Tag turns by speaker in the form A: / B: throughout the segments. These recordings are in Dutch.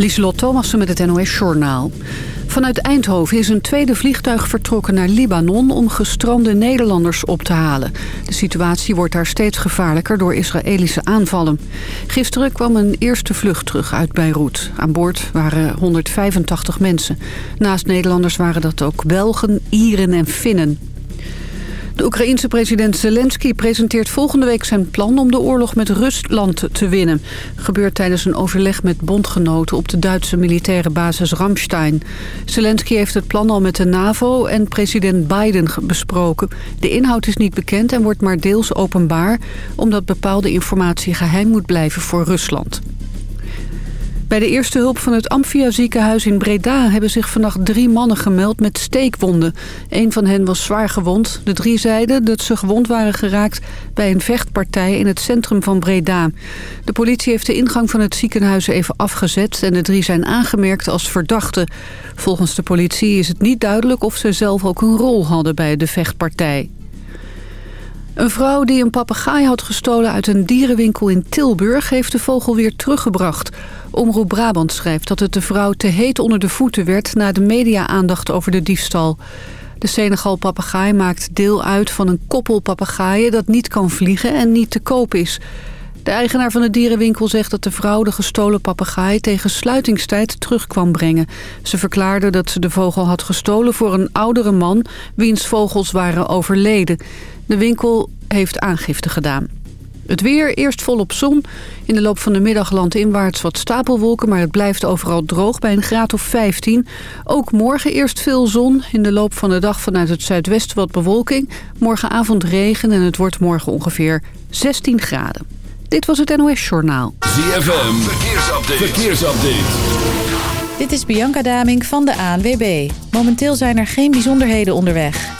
A: Lieselot Thomassen met het NOS-journaal. Vanuit Eindhoven is een tweede vliegtuig vertrokken naar Libanon... om gestrande Nederlanders op te halen. De situatie wordt daar steeds gevaarlijker door Israëlische aanvallen. Gisteren kwam een eerste vlucht terug uit Beirut. Aan boord waren 185 mensen. Naast Nederlanders waren dat ook Belgen, Ieren en Finnen. De Oekraïense president Zelensky presenteert volgende week zijn plan om de oorlog met Rusland te winnen. Gebeurt tijdens een overleg met bondgenoten op de Duitse militaire basis Ramstein. Zelensky heeft het plan al met de NAVO en president Biden besproken. De inhoud is niet bekend en wordt maar deels openbaar... omdat bepaalde informatie geheim moet blijven voor Rusland. Bij de eerste hulp van het Amphia ziekenhuis in Breda... hebben zich vannacht drie mannen gemeld met steekwonden. Een van hen was zwaar gewond. De drie zeiden dat ze gewond waren geraakt bij een vechtpartij in het centrum van Breda. De politie heeft de ingang van het ziekenhuis even afgezet... en de drie zijn aangemerkt als verdachten. Volgens de politie is het niet duidelijk of ze zelf ook een rol hadden bij de vechtpartij. Een vrouw die een papegaai had gestolen uit een dierenwinkel in Tilburg... heeft de vogel weer teruggebracht. Omroep Brabant schrijft dat het de vrouw te heet onder de voeten werd... na de media-aandacht over de diefstal. De Senegal-papegaai maakt deel uit van een koppel papegaaien... dat niet kan vliegen en niet te koop is... De eigenaar van de dierenwinkel zegt dat de vrouw de gestolen papegaai tegen sluitingstijd terug kwam brengen. Ze verklaarde dat ze de vogel had gestolen voor een oudere man wiens vogels waren overleden. De winkel heeft aangifte gedaan. Het weer, eerst volop zon. In de loop van de middag landinwaarts wat stapelwolken... maar het blijft overal droog bij een graad of 15. Ook morgen eerst veel zon. In de loop van de dag vanuit het zuidwesten wat bewolking. Morgenavond regen en het wordt morgen ongeveer 16 graden. Dit was het NOS Journaal.
B: ZFM, verkeersupdate. verkeersupdate.
C: Dit is Bianca Daming van de ANWB. Momenteel zijn er geen bijzonderheden onderweg.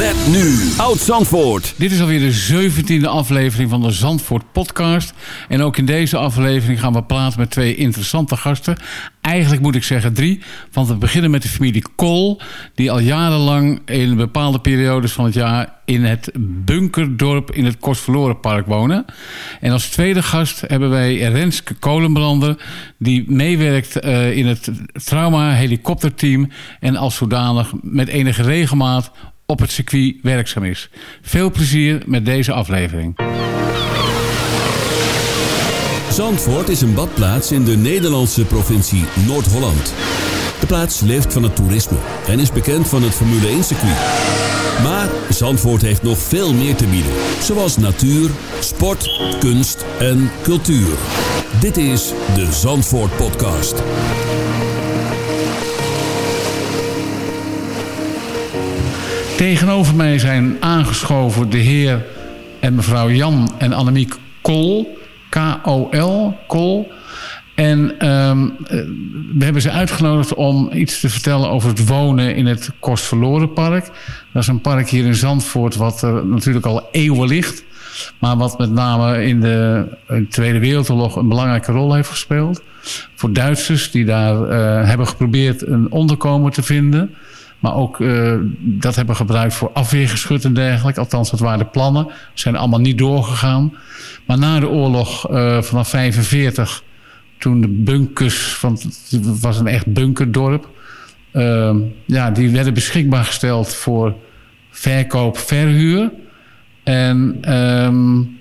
B: Met nu Oud Zandvoort.
D: Dit is alweer de zeventiende aflevering van de Zandvoort podcast. En ook in deze aflevering gaan we praten met twee interessante gasten. Eigenlijk moet ik zeggen drie. Want we beginnen met de familie Kool. Die al jarenlang in bepaalde periodes van het jaar in het bunkerdorp in het Kostverlorenpark wonen. En als tweede gast hebben wij Renske Kolenbrander... die meewerkt uh, in het trauma-helikopterteam... en als zodanig met enige regelmaat op het circuit werkzaam is. Veel plezier met deze aflevering.
B: Zandvoort is een badplaats in de Nederlandse provincie Noord-Holland. De plaats leeft van het toerisme en is bekend van het Formule 1-circuit. Maar Zandvoort heeft nog veel meer te bieden. Zoals natuur, sport, kunst en cultuur. Dit is de Zandvoort Podcast.
D: Tegenover mij zijn aangeschoven de heer en mevrouw Jan en Annemiek Kool. K-O-L, Kool. En um, we hebben ze uitgenodigd om iets te vertellen over het wonen in het Kostverlorenpark. Dat is een park hier in Zandvoort wat er natuurlijk al eeuwen ligt. Maar wat met name in de Tweede Wereldoorlog een belangrijke rol heeft gespeeld. Voor Duitsers die daar uh, hebben geprobeerd een onderkomen te vinden. Maar ook uh, dat hebben gebruikt voor afweergeschut en dergelijke. Althans, dat waren de plannen. Zijn allemaal niet doorgegaan. Maar na de oorlog uh, vanaf 45 toen de bunkers, want het was een echt bunkerdorp, uh, ja, die werden beschikbaar gesteld voor verkoop, verhuur. En um,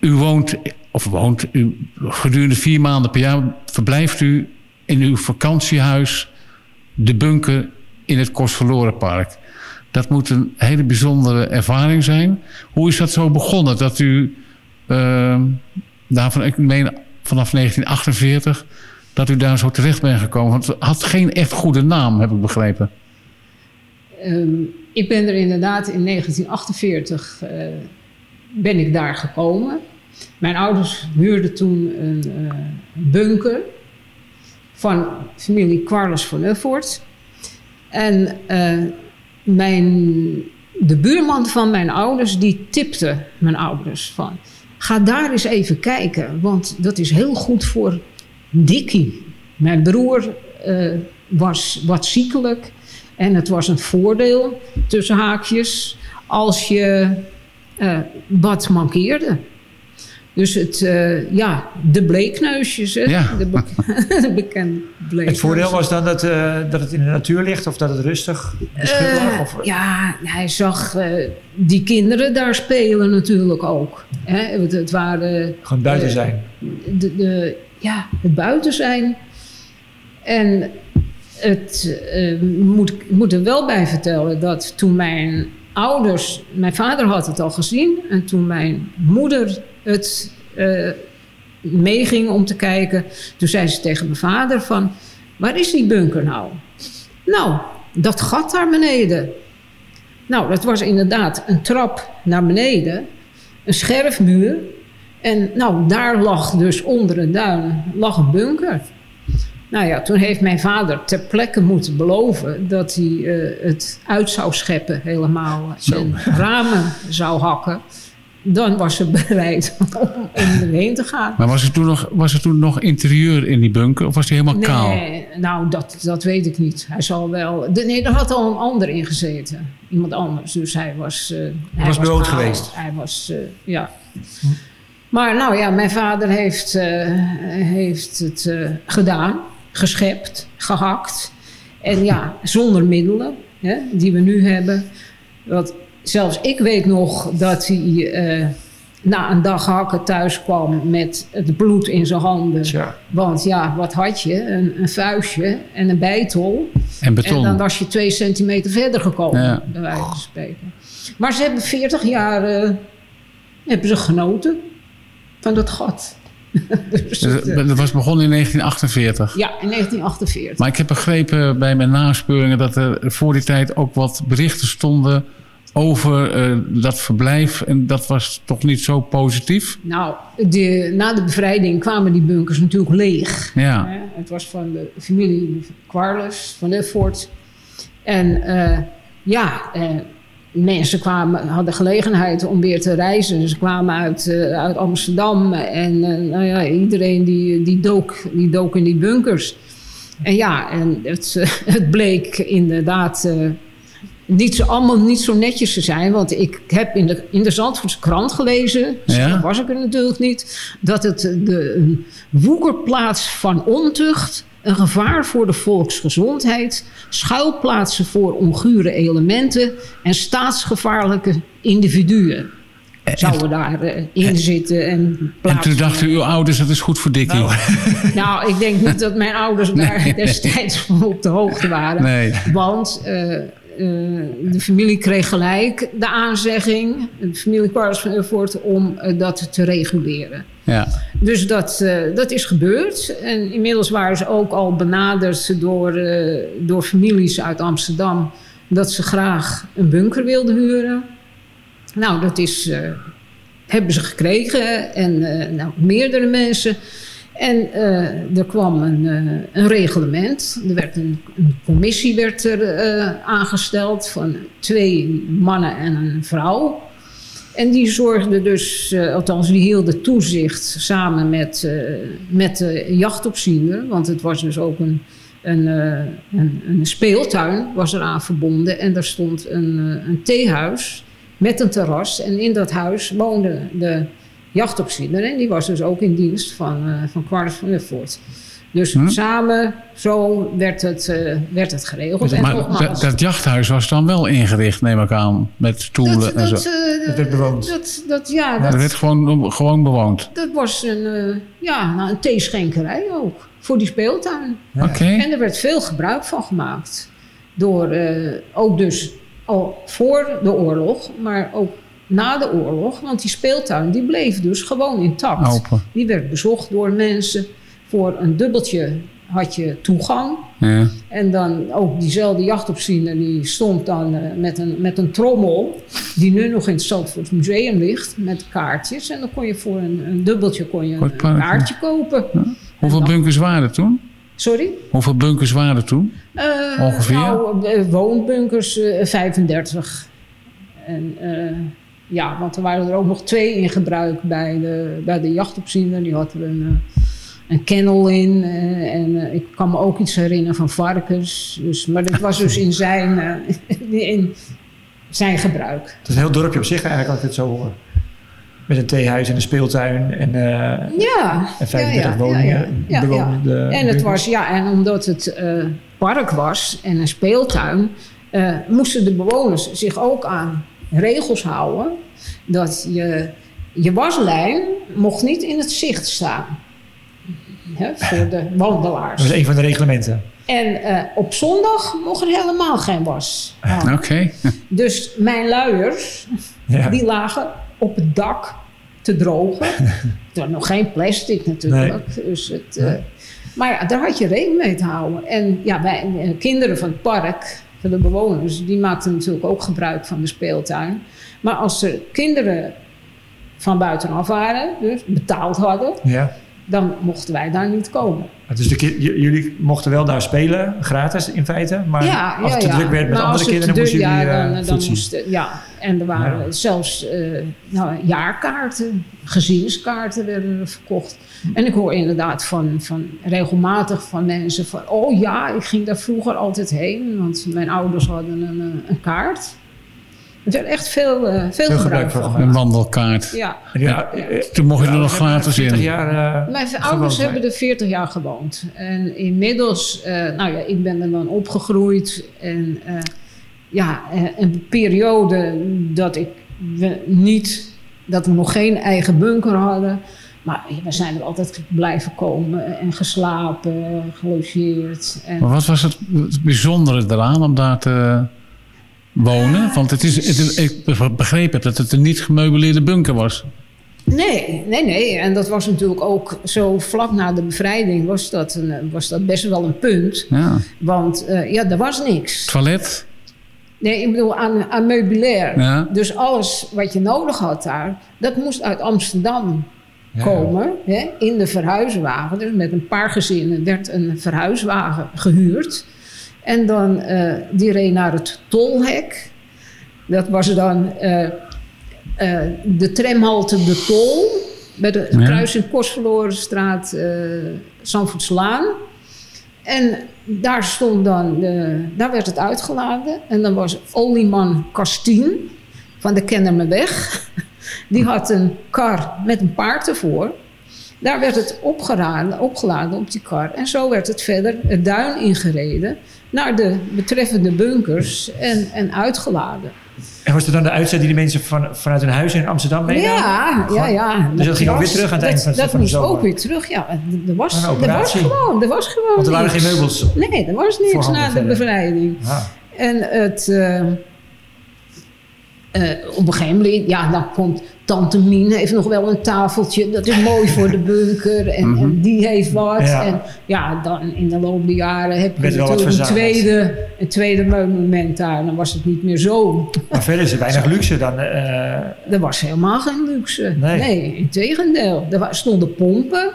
D: u woont, of woont u gedurende vier maanden per jaar, verblijft u in uw vakantiehuis, de bunker in het Kostverlorenpark. Dat moet een hele bijzondere ervaring zijn. Hoe is dat zo begonnen? Dat u uh, daarvan, ik meen vanaf 1948 dat u daar zo terecht bent gekomen. Want het had geen echt goede naam, heb ik begrepen.
E: Um, ik ben er inderdaad in 1948 uh, ben ik daar gekomen. Mijn ouders huurden toen een uh, bunker van familie Quarles van Uffort. En uh, mijn, de buurman van mijn ouders die tipte mijn ouders van... Ga daar eens even kijken, want dat is heel goed voor Dikkie. Mijn broer uh, was wat ziekelijk En het was een voordeel, tussen haakjes, als je uh, wat mankeerde. Dus het, uh, ja, de bleekneusjes, hè?
D: Ja.
E: De, be de bekende bleekneusjes.
F: Het voordeel was dan dat, uh, dat het in de natuur ligt of dat het rustig beschut lag? Of?
E: Ja, hij zag die kinderen daar spelen natuurlijk ook. Hè? Het, het waren...
F: Gewoon buiten zijn.
E: De, de, ja, het buiten zijn. En het moet, moet er wel bij vertellen dat toen mijn ouders, mijn vader had het al gezien. En toen mijn moeder het uh, meeging om te kijken, toen zei ze tegen mijn vader van, waar is die bunker nou? Nou, dat gat daar beneden. Nou, dat was inderdaad een trap naar beneden, een scherfmuur. En nou, daar lag dus onder een duin lag een bunker. Nou ja, toen heeft mijn vader ter plekke moeten beloven dat hij uh, het uit zou scheppen helemaal
F: Zo.
E: en ramen zou hakken. Dan was ze bereid om, om erheen te gaan.
D: Maar was er, toen nog, was er toen nog interieur in die bunker of was hij helemaal kaal?
E: Nee, nou dat, dat weet ik niet. Hij zal wel. De, nee, er had al een ander in gezeten. Iemand anders. Dus hij was. Uh, hij
F: was
E: kaal.
F: geweest.
E: Hij was. Uh, ja. Maar nou ja, mijn vader heeft, uh, heeft het gedaan geschept, gehakt. En ja, zonder middelen hè, die we nu hebben. Want zelfs ik weet nog dat hij uh, na een dag hakken thuis kwam met het bloed in zijn handen.
F: Tja.
E: Want ja, wat had je? Een, een, vuistje en een bijtol.
D: En beton.
E: En dan was je twee centimeter verder gekomen,
D: Ja.
E: bij wijze van spreken. Maar ze hebben 40 jaar uh, hebben ze genoten van dat gat. dus
D: Dat,
E: uh,
D: dat was begonnen in 1948.
E: ja, in 1948.
D: Maar ik heb begrepen bij mijn naspeuringen dat er voor die tijd ook wat berichten stonden over uh, dat verblijf. En dat was toch niet zo positief?
E: Nou, de, na de bevrijding kwamen die bunkers natuurlijk leeg.
D: Ja.
E: Hè? Het was van de familie Quarles van Uffort. En uh, ja, uh, mensen kwamen, hadden gelegenheid om weer te reizen. Ze kwamen uit, uit Amsterdam en nou ja, iedereen die, die, dook, die dook in die bunkers. En ja, en het, het bleek inderdaad niet zo, allemaal niet zo netjes te zijn. Want ik heb in de, in de Zandvoortse krant gelezen,
D: Ja?
E: zo was ik er natuurlijk niet, dat het de een woekerplaats van ontucht, een gevaar voor de volksgezondheid, schuilplaatsen voor ongure elementen en staatsgevaarlijke individuen. Zouden daarin in zitten en
D: En toen dachten uw ouders, dat is goed voor Dikkie.
F: Nou.
E: Nou, ik denk niet dat mijn ouders daar destijds van op de hoogte waren.
D: Nee.
E: Want uh, de familie kreeg gelijk de aanzegging, de familie Uffort, om uh, dat te reguleren.
D: Ja.
E: Dus dat, dat is gebeurd. En inmiddels waren ze ook al benaderd door, door families uit Amsterdam dat ze graag een bunker wilden huren. Nou, dat is, hebben ze gekregen en nou, meerdere mensen. En uh, er kwam een, uh, een, reglement. Er werd een, commissie werd er, uh, aangesteld van twee mannen en een vrouw. En die zorgde dus, althans die hielden toezicht samen met, met de jachtopziener. Want het was dus ook een, een, een, een speeltuin was eraan verbonden. En daar stond een, een theehuis met een terras. En in dat huis woonde de jachtopziener. En die was dus ook in dienst van, uh, van Quarles van Uffort. Dus hm? samen, zo werd het, uh, werd het geregeld.
D: Maar, maar dat, dat, jachthuis was dan wel ingericht, neem ik aan, met stoelen
E: dat,
D: en
E: dat,
D: zo.
E: Uh,
F: dat werd bewoond.
E: Dat, dat, ja,
D: dat, dat werd gewoon, gewoon bewoond.
E: Dat was een, ja, nou, een theeschenkerij ook, voor die speeltuin.
D: Ja. Okay.
E: En er werd veel gebruik van gemaakt. Door, ook dus al voor de oorlog, maar ook na de oorlog. Want die speeltuin die bleef dus gewoon intact.
D: Open.
E: Die werd bezocht door mensen. Voor een dubbeltje had je toegang.
D: Ja.
E: En dan ook diezelfde jachtopziener die stond dan uh, met, een, met een trommel. Die nu nog in het Zandvoort Museum ligt. Met kaartjes. En dan kon je voor een, een dubbeltje kon je een, een kaartje kopen.
D: Ja. Hoeveel dan, bunkers waren er toen?
E: Sorry?
D: Hoeveel bunkers waren er toen?
E: Uh,
D: Ongeveer?
E: Nou, woonbunkers uh, 35. En ja, want er waren er ook nog twee in gebruik bij de, bij de jachtopziener. Die had er een, een kennel in. eh, en eh, ik kan me ook iets herinneren van varkens. Dus, maar dat was dus in zijn, eh, in zijn gebruik.
F: Het is een heel dorpje op zich eigenlijk, als ik het zo hoor. Met een theehuis en een speeltuin en, eh
E: Ja,
F: en 35
E: ja, ja,
F: woningen.
E: ja, En het was, ja, en omdat het eh, park was en een speeltuin, eh, moesten de bewoners zich ook aan regels houden. Dat je, je waslijn mocht niet in het zicht staan. Hè, voor de wandelaars.
F: Dat is een van de reglementen.
E: En eh, op zondag mocht er helemaal geen was. aan.
D: Oké.
E: Dus mijn luiers,
F: Ja.
E: die lagen op het dak te drogen. er was nog geen plastic natuurlijk. Dus het, eh, maar ja, daar had je rekening mee te houden. En ja, wij, eh, kinderen van het park, van de bewoners, die maakten natuurlijk ook gebruik van de speeltuin. Maar als er kinderen van buitenaf waren, dus betaald hadden,
F: Ja.
E: Dan mochten wij daar niet komen.
F: Dus de jullie mochten wel daar spelen, gratis in feite. Maar
E: ja,
F: als het
E: ja,
F: te druk werd met
E: Nou,
F: andere kinderen,
E: te
F: moesten jullie
E: ja,
F: eh,
E: dan, dan
F: voetzie.
E: moesten, ja, en er waren
F: Ja.
E: zelfs eh, nou, jaarkaarten, gezinskaarten werden er verkocht. En ik hoor inderdaad van, van regelmatig van mensen van... oh ja, ik ging daar vroeger altijd heen, want mijn ouders hadden een, eh, een kaart. Er werd echt veel, eh, veel, gebruik
F: gebruik
E: van gemaakt.
D: Een wandelkaart.
E: Ja.
F: Ja, eh,
D: Toen mocht je er nog gratis
F: 40
D: in.
F: jaar eh,
E: Mijn ouders
F: zijn.
E: hebben er 40 jaar gewoond. En inmiddels, eh, nou ja, ik ben er dan opgegroeid. En eh, ja, eh, een periode dat ik we niet, dat we nog geen eigen bunker hadden. Maar we zijn er altijd blijven komen en geslapen, gelogeerd. En,
D: Maar wat was het, het bijzondere eraan om daar te wonen? Want het is, het, ik begreep heb dat het een niet gemeubileerde bunker was.
E: Nee, nee, nee. En dat was natuurlijk ook zo vlak na de bevrijding was dat, een, was dat best wel een punt.
D: Ja.
E: Want eh, ja, er was niks.
D: Toilet?
E: Nee, ik bedoel aan, aan meubilair.
D: Ja.
E: Dus alles wat je nodig had daar, dat moest uit Amsterdam
F: Ja.
E: komen. Hè, in de verhuiswagen. Dus met een paar gezinnen werd een verhuiswagen gehuurd. En dan, eh, die reed naar het tolhek. Dat was dan eh, eh, de tramhalte De Tol. Bij de
D: Ja.
E: kruising Kostverlorenstraat, Zandvoortslaan. En daar stond dan, de, daar werd het uitgeladen. En dan was olieman Kastien van de Kennemerweg. Die had een kar met een paard ervoor. Daar werd het opgeladen, opgeladen op die kar. En zo werd het verder het duin ingereden naar de betreffende bunkers en, en uitgeladen.
F: En was er dan de uitzet die de mensen van, vanuit hun huis in Amsterdam meenamen?
E: Ja, ja, ja.
F: Dus dat ging ook weer terug aan het
E: dat,
F: van de-
E: Dat
F: van de
E: moest
F: zomer.
E: ook weer terug, ja. Er was, er was gewoon, er was gewoon
F: Want er waren
E: niks.
F: geen meubels.
E: Nee, er was niks na de bevrijding.
F: Ah.
E: En het, eh, op een gegeven moment, ja, dan komt Tante Mien heeft nog wel een tafeltje. Dat is mooi voor de bunker. En, en die heeft wat.
F: Ja.
E: En ja, dan in de loop der jaren heb je natuurlijk een tweede, een tweede monument daar. Dan was het niet meer zo.
F: Maar verder is er weinig luxe dan. eh,
E: Er was helemaal geen luxe.
F: Nee.
E: Nee, in tegendeel. Er stonden pompen.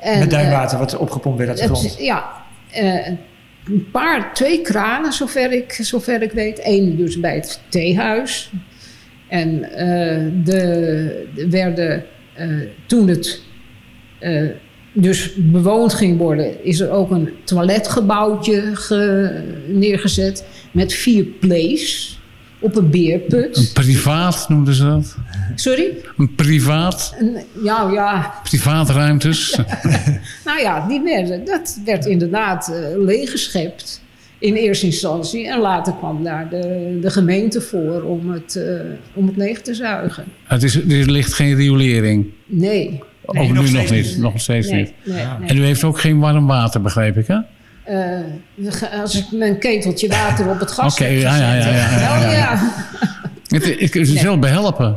E: En,
F: met
E: eh,
F: duinwater wat opgepompt werd uit de
E: het-
F: grond.
E: ja, eh, een paar, twee kranen, zover ik, zover ik weet. Eén dus bij het theehuis. En eh, de, de werden eh, toen het eh, dus bewoond ging worden, is er ook een toiletgebouwtje ge- neergezet met vier plays op een beerput.
D: Een privaat noemden ze dat.
E: Sorry?
D: Een privaat,
E: Een- ja, ja,
D: privaatruimtes.
E: Nou ja, die werden, dat werd inderdaad eh, leeggeschept in eerste instantie. En later kwam daar de, de gemeente voor om het, eh, om het leeg te zuigen.
D: Het is, er ligt geen riolering.
E: Nee.
D: Ook
F: nog
D: nu nog
F: steeds
D: niet. Nog steeds
E: Nee,
D: niet.
E: nee, nee.
D: En u heeft ook geen warm water, begreep ik, hè?
E: Eh, als ik mijn keteltje water op het gas
D: Oké,
E: heb
D: ja, ja, ja, ja, ja,
E: wel,
D: ja. Het, het is wel behelpen.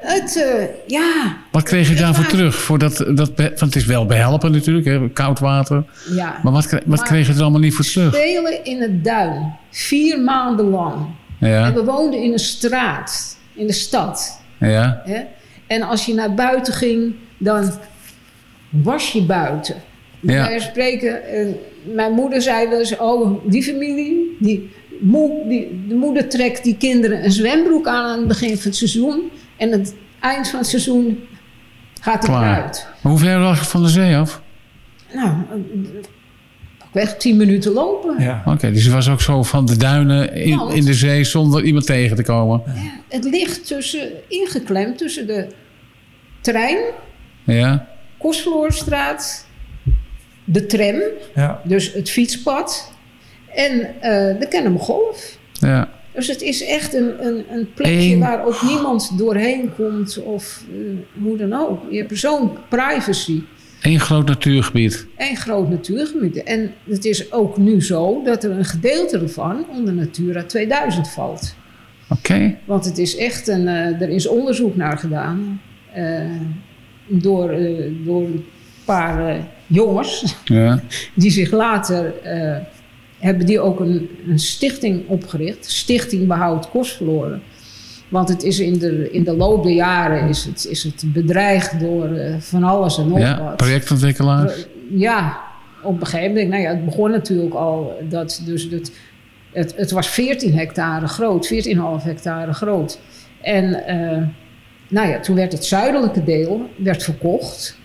E: Het, eh, ja,
D: Wat kreeg je daarvoor terug? Voor dat, dat, be- want het is wel behelpen natuurlijk, hè? koud water.
E: ja.
D: Maar wat, wat
E: Maar-
D: kreeg je er allemaal niet voor terug?
E: Spelen in het duin. Vier maanden lang. En
D: Ja,
E: we woonden in een straat, in de stad.
D: ja.
E: Hè? En als je naar buiten ging, dan was je buiten.
D: Ja.
E: spreken, eh, mijn moeder zei wel eens... oh, die familie, die, moe, die, de moeder trekt die kinderen een zwembroek aan... aan het begin van het seizoen. En het eind van het seizoen Gaat het
D: Klaar.
E: eruit.
D: Maar hoe ver lag je van de zee af?
E: Nou, eh, weg tien minuten lopen.
F: Ja.
D: Oké, dus je was ook zo van de duinen in,
E: Want-
D: in de zee zonder iemand tegen te komen.
E: Het ligt tussen, ingeklemd tussen de trein,
D: Ja?
E: Kostverlorenstraat, de tram,
F: Ja.
E: dus het fietspad en eh, de Kennemergolf.
D: Ja.
E: Dus het is echt een, een, een plekje
D: Eén-
E: waar ook niemand doorheen komt of eh, hoe dan ook. Je hebt zo'n privacy.
D: Eén groot natuurgebied.
E: en groot natuurgebied. En het is ook nu zo dat er een gedeelte ervan onder Natura 2000 valt.
D: Oké.
E: Want het is echt een, eh, er is onderzoek naar gedaan eh, door, door een paar jongens
D: Ja.
E: die zich later hebben die ook een, een stichting opgericht, Stichting Behoud Kostverloren. Want het is in de, in de loop der jaren is het, is het bedreigd door eh, van alles en nog
D: ja.
E: wat.
D: Projectontwikkelaar.
E: Ja, op een gegeven moment. Nou ja, het begon natuurlijk al dat dus het, het, het was 14 hectare groot, 14,5 hectare groot. En eh, nou ja, toen werd het zuidelijke deel werd verkocht.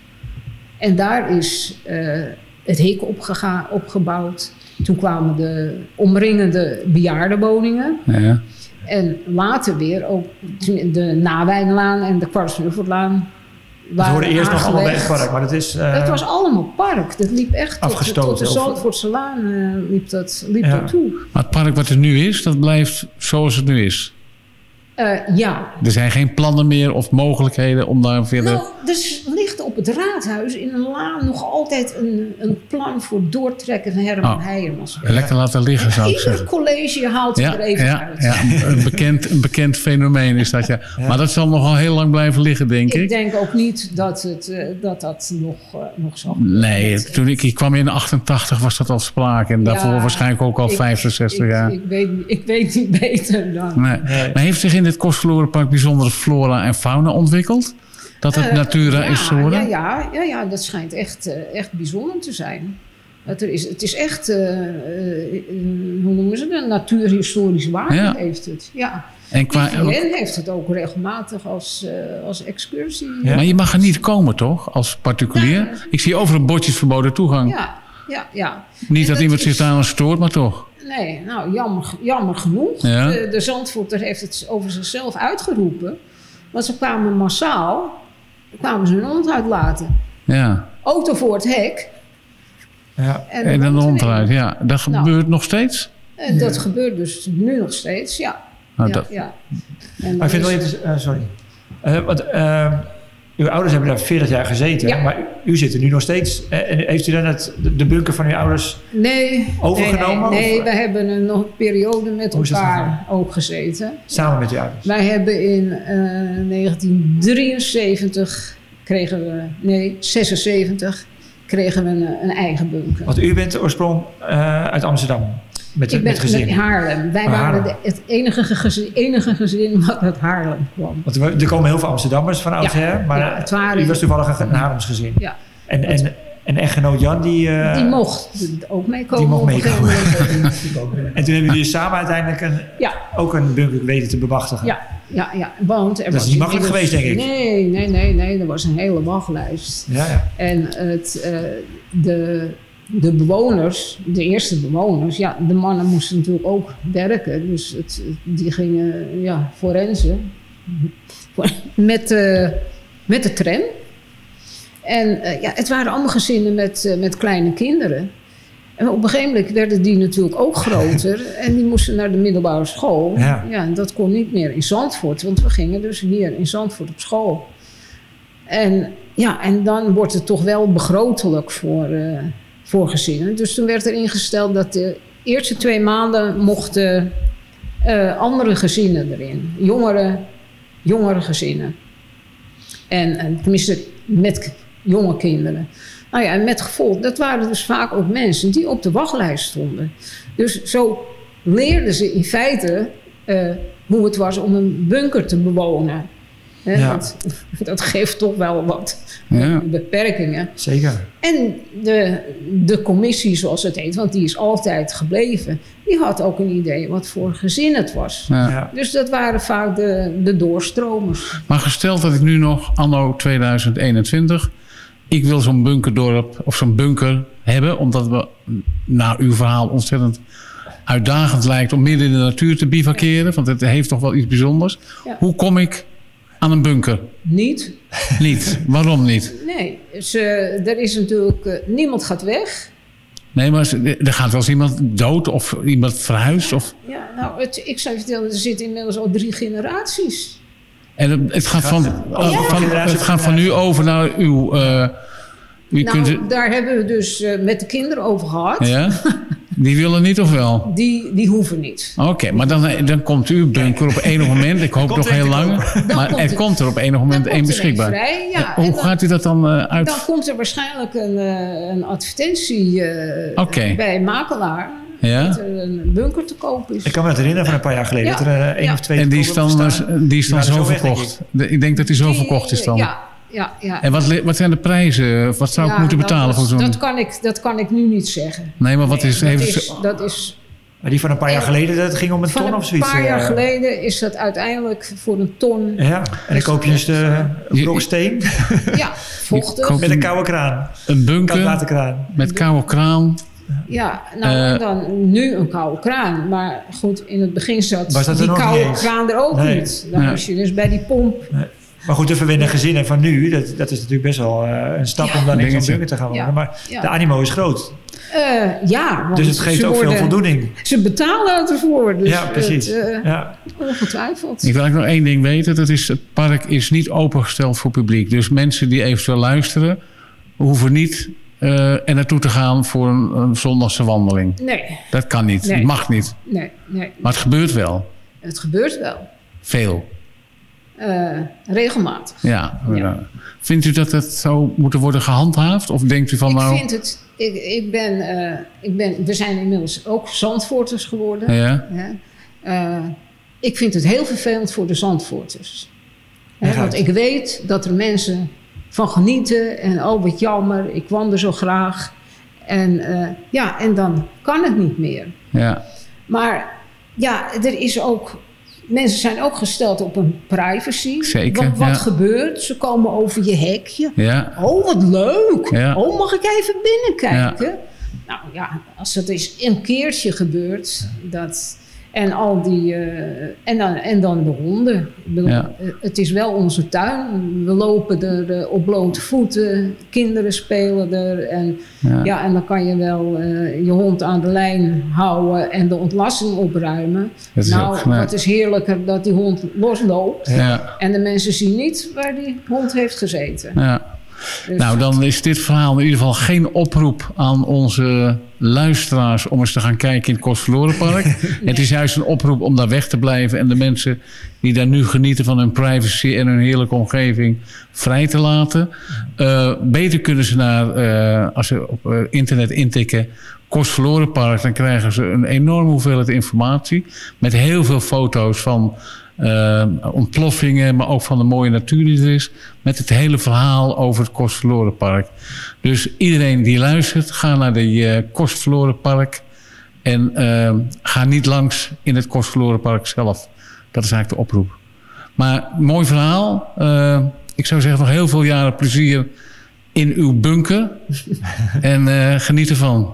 E: En daar is eh, het hek opgega- opgebouwd. Toen kwamen de omringende bejaardenwoningen.
D: Ja.
E: En later weer ook de Nawijnlaan en de Kwartsnuffellaan.
F: Het hoorde eerst nog allemaal bij het
E: aangelegd.
F: park, maar dat is... eh,
E: Het was allemaal park. Dat liep echt tot,
F: Afgestoten,
E: tot de
F: of-
E: Zandvoortse Laan eh, liep dat, liep
F: Ja.
E: dat toe.
D: Maar het park wat er nu is, dat blijft zoals het nu is.
E: Eh, ja.
D: Er zijn geen plannen meer of mogelijkheden om daar verder...
E: Nou, dus ligt op het raadhuis in een laan nog altijd een, een plan voor doortrekken van Herman
D: Oh.
E: Heijermans.
D: Lekker laten liggen, zou ik
E: Ieder
D: zeggen.
E: college haalt het
D: Ja,
E: er even
D: ja,
E: uit.
D: ja, een, bekend, een bekend fenomeen is dat, ja. Maar dat zal nogal heel lang blijven liggen, denk
E: Ik
D: ik.
E: denk ook niet dat het, eh, dat, dat nog, eh, nog zo
D: Nee,
E: Het-
D: toen ik hier kwam in 88 was dat al sprake. En daarvoor waarschijnlijk ook al
E: ik-
D: 50, 60
E: ik,
D: jaar.
E: Ik weet, ik weet niet beter dan.
D: Nee.
F: Nee.
D: Maar heeft zich in dit Kostverlorenpark bijzondere flora en fauna ontwikkeld? Dat het Natura
E: ja,
D: is geworden?
E: Ja, ja, ja, ja, dat schijnt echt, eh, echt bijzonder te zijn. Dat er is, het is echt, eh, hoe noemen ze dat? Natuurhistorisch waarde
D: Ja.
E: heeft het. Ja.
D: En qua,
E: heeft het ook regelmatig als, als excursie.
F: Ja.
D: Maar je mag er niet komen, toch? Als particulier? Ik zie overal bordjes verboden toegang.
E: Ja, ja, ja.
D: Niet
E: En
D: dat
E: dat
D: iemand
E: is-
D: zich daar aan stoort, maar toch.
E: Nee, nou, jammer, jammer genoeg.
D: Ja.
E: De, de Zandvoorter heeft het over zichzelf uitgeroepen. Want ze kwamen massaal, kwamen ze hun hond uitlaten.
D: Ja.
E: Auto voor het hek.
F: Ja.
E: En,
D: En dan
E: hond
D: hond
E: erin.
D: eruit. Ja, dat
E: Nou.
D: gebeurt nog steeds?
E: En dat gebeurt dus nu nog steeds, ja.
D: Nou,
E: ja,
D: dat,
E: ja. En
F: Maar ik vind wel
E: is-
F: interessant... sorry. Eh, want, eh, uw ouders hebben daar 40 jaar gezeten.
E: Ja.
F: Maar u, u zit er nu nog steeds. eh, en heeft u dan het, de, bunker van uw ouders...
E: Nee,
F: Overgenomen,
E: Nee, nee, we hebben een nog een periode met
F: Hoe
E: elkaar ook gezeten.
F: samen met uw ouders?
E: Wij hebben in eh 1973 kregen we, nee, 76 kregen we een, een eigen bunker.
F: Want u bent oorsprong eh, uit Amsterdam. Met,
E: Ik ben
F: met gezin.
E: met Haarlem. Wij waren
F: Haarlem.
E: de- het enige gezin, enige gezin wat uit Haarlem kwam.
F: Want er komen heel veel Amsterdammers van oudsher. maar
E: ja, het waren-
F: u was toevallig een, Haarlems gezin.
E: Ja.
F: En, en, en echtgenoot Jan, die... eh,
E: Die mocht ook meekomen.
F: die mocht meekomen. En toen hebben jullie samen uiteindelijk een,
E: Ja,
F: ook een bunker weten te bemachtigen.
E: ja, ja, ja. Want er
F: Dat is niet makkelijk geweest, denk ik.
E: Nee, nee, nee, nee. Er was een hele wachtlijst.
F: Ja, ja.
E: En het, eh, de, de bewoners, de eerste bewoners, ja, de mannen moesten natuurlijk ook werken. Dus het, die gingen ja, forensen met, de met de tram. En eh, ja, het waren allemaal gezinnen met, eh, met kleine kinderen. En op een gegeven moment werden die natuurlijk ook groter. en die moesten naar de middelbare school.
F: Ja.
E: en dat kon niet meer in Zandvoort. Want we gingen dus hier in Zandvoort op school. En ja, en dan wordt het toch wel begrotelijk voor, voor gezinnen. Dus toen werd er ingesteld dat de eerste twee maanden mochten eh, andere gezinnen erin. Jongere, jongere gezinnen. En, en tenminste met jonge kinderen. Nou ja, en met gevolg, dat waren dus vaak ook mensen die op de wachtlijst stonden. Dus zo leerden ze in feite eh, hoe het was om een bunker te bewonen. Hè,
F: Ja.
E: dat, dat geeft toch wel wat
D: Ja.
E: beperkingen.
F: Zeker.
E: En de, de commissie, zoals het heet, want die is altijd gebleven, die had ook een idee wat voor gezin het was.
D: Ja.
E: Dus dat waren vaak de, de doorstromers.
D: Maar gesteld dat ik nu nog, anno 2021, ik wil zo'n bunkerdorp of zo'n bunker hebben, omdat we, naar uw verhaal, ontzettend uitdagend lijkt om midden in de natuur te bivakeren, want het heeft toch wel iets bijzonders.
E: Ja.
D: Hoe kom ik aan een bunker?
E: Niet?
D: Niet. Waarom niet?
E: Nee. Ze, er is natuurlijk, eh, niemand gaat weg.
D: Nee, maar er gaat wel eens iemand dood of iemand verhuisd. Of,
E: Ja, nou, het, ik zou je vertellen, er zitten inmiddels al drie generaties.
D: en het- het gaat van, eh, van, het gaat van nu
F: generatie.
D: over naar uw... eh u
E: nou,
D: kunt,
E: daar hebben we dus eh, met de kinderen over gehad.
D: ja? Die willen niet of wel?
E: Die, die hoeven niet.
D: Oké, maar dan, dan komt uw bunker op enig moment. Ik hoop nog heel lang. Maar
E: komt
D: er
E: er-
D: komt er op enig moment één beschikbaar.
E: vrij, ja.
D: Hoe
E: dan-
D: gaat u dat dan eh, uit?
E: Dan komt er waarschijnlijk een, eh, een advertentie eh,
D: Oké.
E: bij een makelaar.
D: Ja?
E: Dat er een bunker te koop is.
F: Ik kan me dat herinneren van een paar jaar geleden.
E: Ja.
F: Dat er één
E: Ja.
F: of twee
D: En die is dan, die is dan zo
F: zo weg, denk
D: verkocht. Ik denk dat die zo
E: Die,
D: verkocht is dan.
E: Ja, ja, ja.
D: En wat, wat zijn de prijzen? Wat zou ik moeten betalen voor zo'n...
E: Dat kan, ik, dat kan ik nu niet zeggen.
D: Nee, maar wat is...
E: dat,
D: heeft
E: is, dat is
F: Maar die van een paar jaar geleden, dat ging om een
E: van
F: ton
E: een
F: of zoiets.
E: paar jaar
F: eh.
E: geleden is dat uiteindelijk voor een ton.
F: Ja, en dan koop je dus de een brok steen
E: Ja, vochtig.
F: met een koude kraan.
D: Een bunker
F: Koudwaterkraan.
D: met koude kraan.
E: Ja, nou
D: Eh,
E: en dan nu een koude kraan. Maar goed, in het begin zat
F: Was dat er
E: die koude kraan er ook
F: Nee.
E: niet. Dan
D: Ja.
E: was je dus bij die pomp.
F: Maar goed, de verwende gezinnen van nu, dat, dat is natuurlijk best wel eh, een stap
E: Ja.
F: om dan in zo'n bunker te gaan wonen.
E: Ja.
F: Maar
E: Ja.
F: de animo is groot.
E: Eh, ja, want
F: Dus het geeft ook veel
E: worden-
F: voldoening.
E: Ze betalen ervoor. Dus
F: ja, precies.
E: Het, eh,
F: ja.
E: ongetwijfeld.
D: Ik wil eigenlijk nog één ding weten. Dat is, het park is niet opengesteld voor publiek. Dus mensen die eventueel luisteren... hoeven niet eh, er naartoe te gaan voor een, een zondagse wandeling.
E: Nee,
D: Dat kan niet.
E: Nee.
D: Het mag niet.
E: nee, nee.
D: Maar het gebeurt wel.
E: Het gebeurt wel.
D: Veel.
E: Eh, regelmatig.
D: Ja.
E: Ja.
D: Vindt u dat het zo moet worden gehandhaafd? Of denkt u van
E: ik
D: nou...
E: vind het... Ik, ik, ben, eh, ik ben... We zijn inmiddels ook Zandvoorters geworden.
D: Ja?
E: Eh, ik vind het heel vervelend voor de Zandvoorters. Hè, want ik weet dat er mensen van genieten. En oh, wat jammer, ik kwam er zo graag. En eh, ja, en dan kan het niet meer.
D: ja,
E: Maar ja, er is ook... Mensen zijn ook gesteld op een privacy.
D: Zeker,
E: Wat, wat
D: ja.
E: gebeurt? Ze komen over je hekje.
D: ja.
E: Oh, wat leuk.
D: Ja.
E: Oh, mag ik even binnenkijken? Nou ja, als dat eens een keertje gebeurt, dat... En, al die, eh, en, dan, en dan de honden.
D: Ja.
E: eh, Het is wel onze tuin. We lopen er eh, op blote voeten. Kinderen spelen er. En,
D: Ja.
E: ja. en dan kan je wel je hond aan de lijn houden en de ontlasting opruimen.
D: Dat is
E: nou, wat is heerlijker dat die hond losloopt.
D: ja.
E: En de mensen zien niet waar die hond heeft gezeten.
D: ja.
E: Dus-
D: Nou, dan is dit verhaal in ieder geval geen oproep aan onze luisteraars om eens te gaan kijken in het Kostverlorenpark. Het is juist een oproep om daar weg te blijven en de mensen die daar nu genieten van hun privacy en hun heerlijke omgeving vrij te laten. Eh, beter kunnen ze naar, eh, als ze op eh, internet intikken, Kostverlorenpark, dan krijgen ze een enorme hoeveelheid informatie met heel veel foto's van eh, ontploffingen, maar ook van de mooie natuur die er is. Met het hele verhaal over het Kostverlorenpark. Dus iedereen die luistert, ga naar de eh Kostverlorenpark. En eh, ga niet langs in het Kostverlorenpark zelf. Dat is eigenlijk de oproep. Maar mooi verhaal. Eh, ik zou zeggen nog heel veel jaren plezier in uw bunker. en eh, geniet ervan.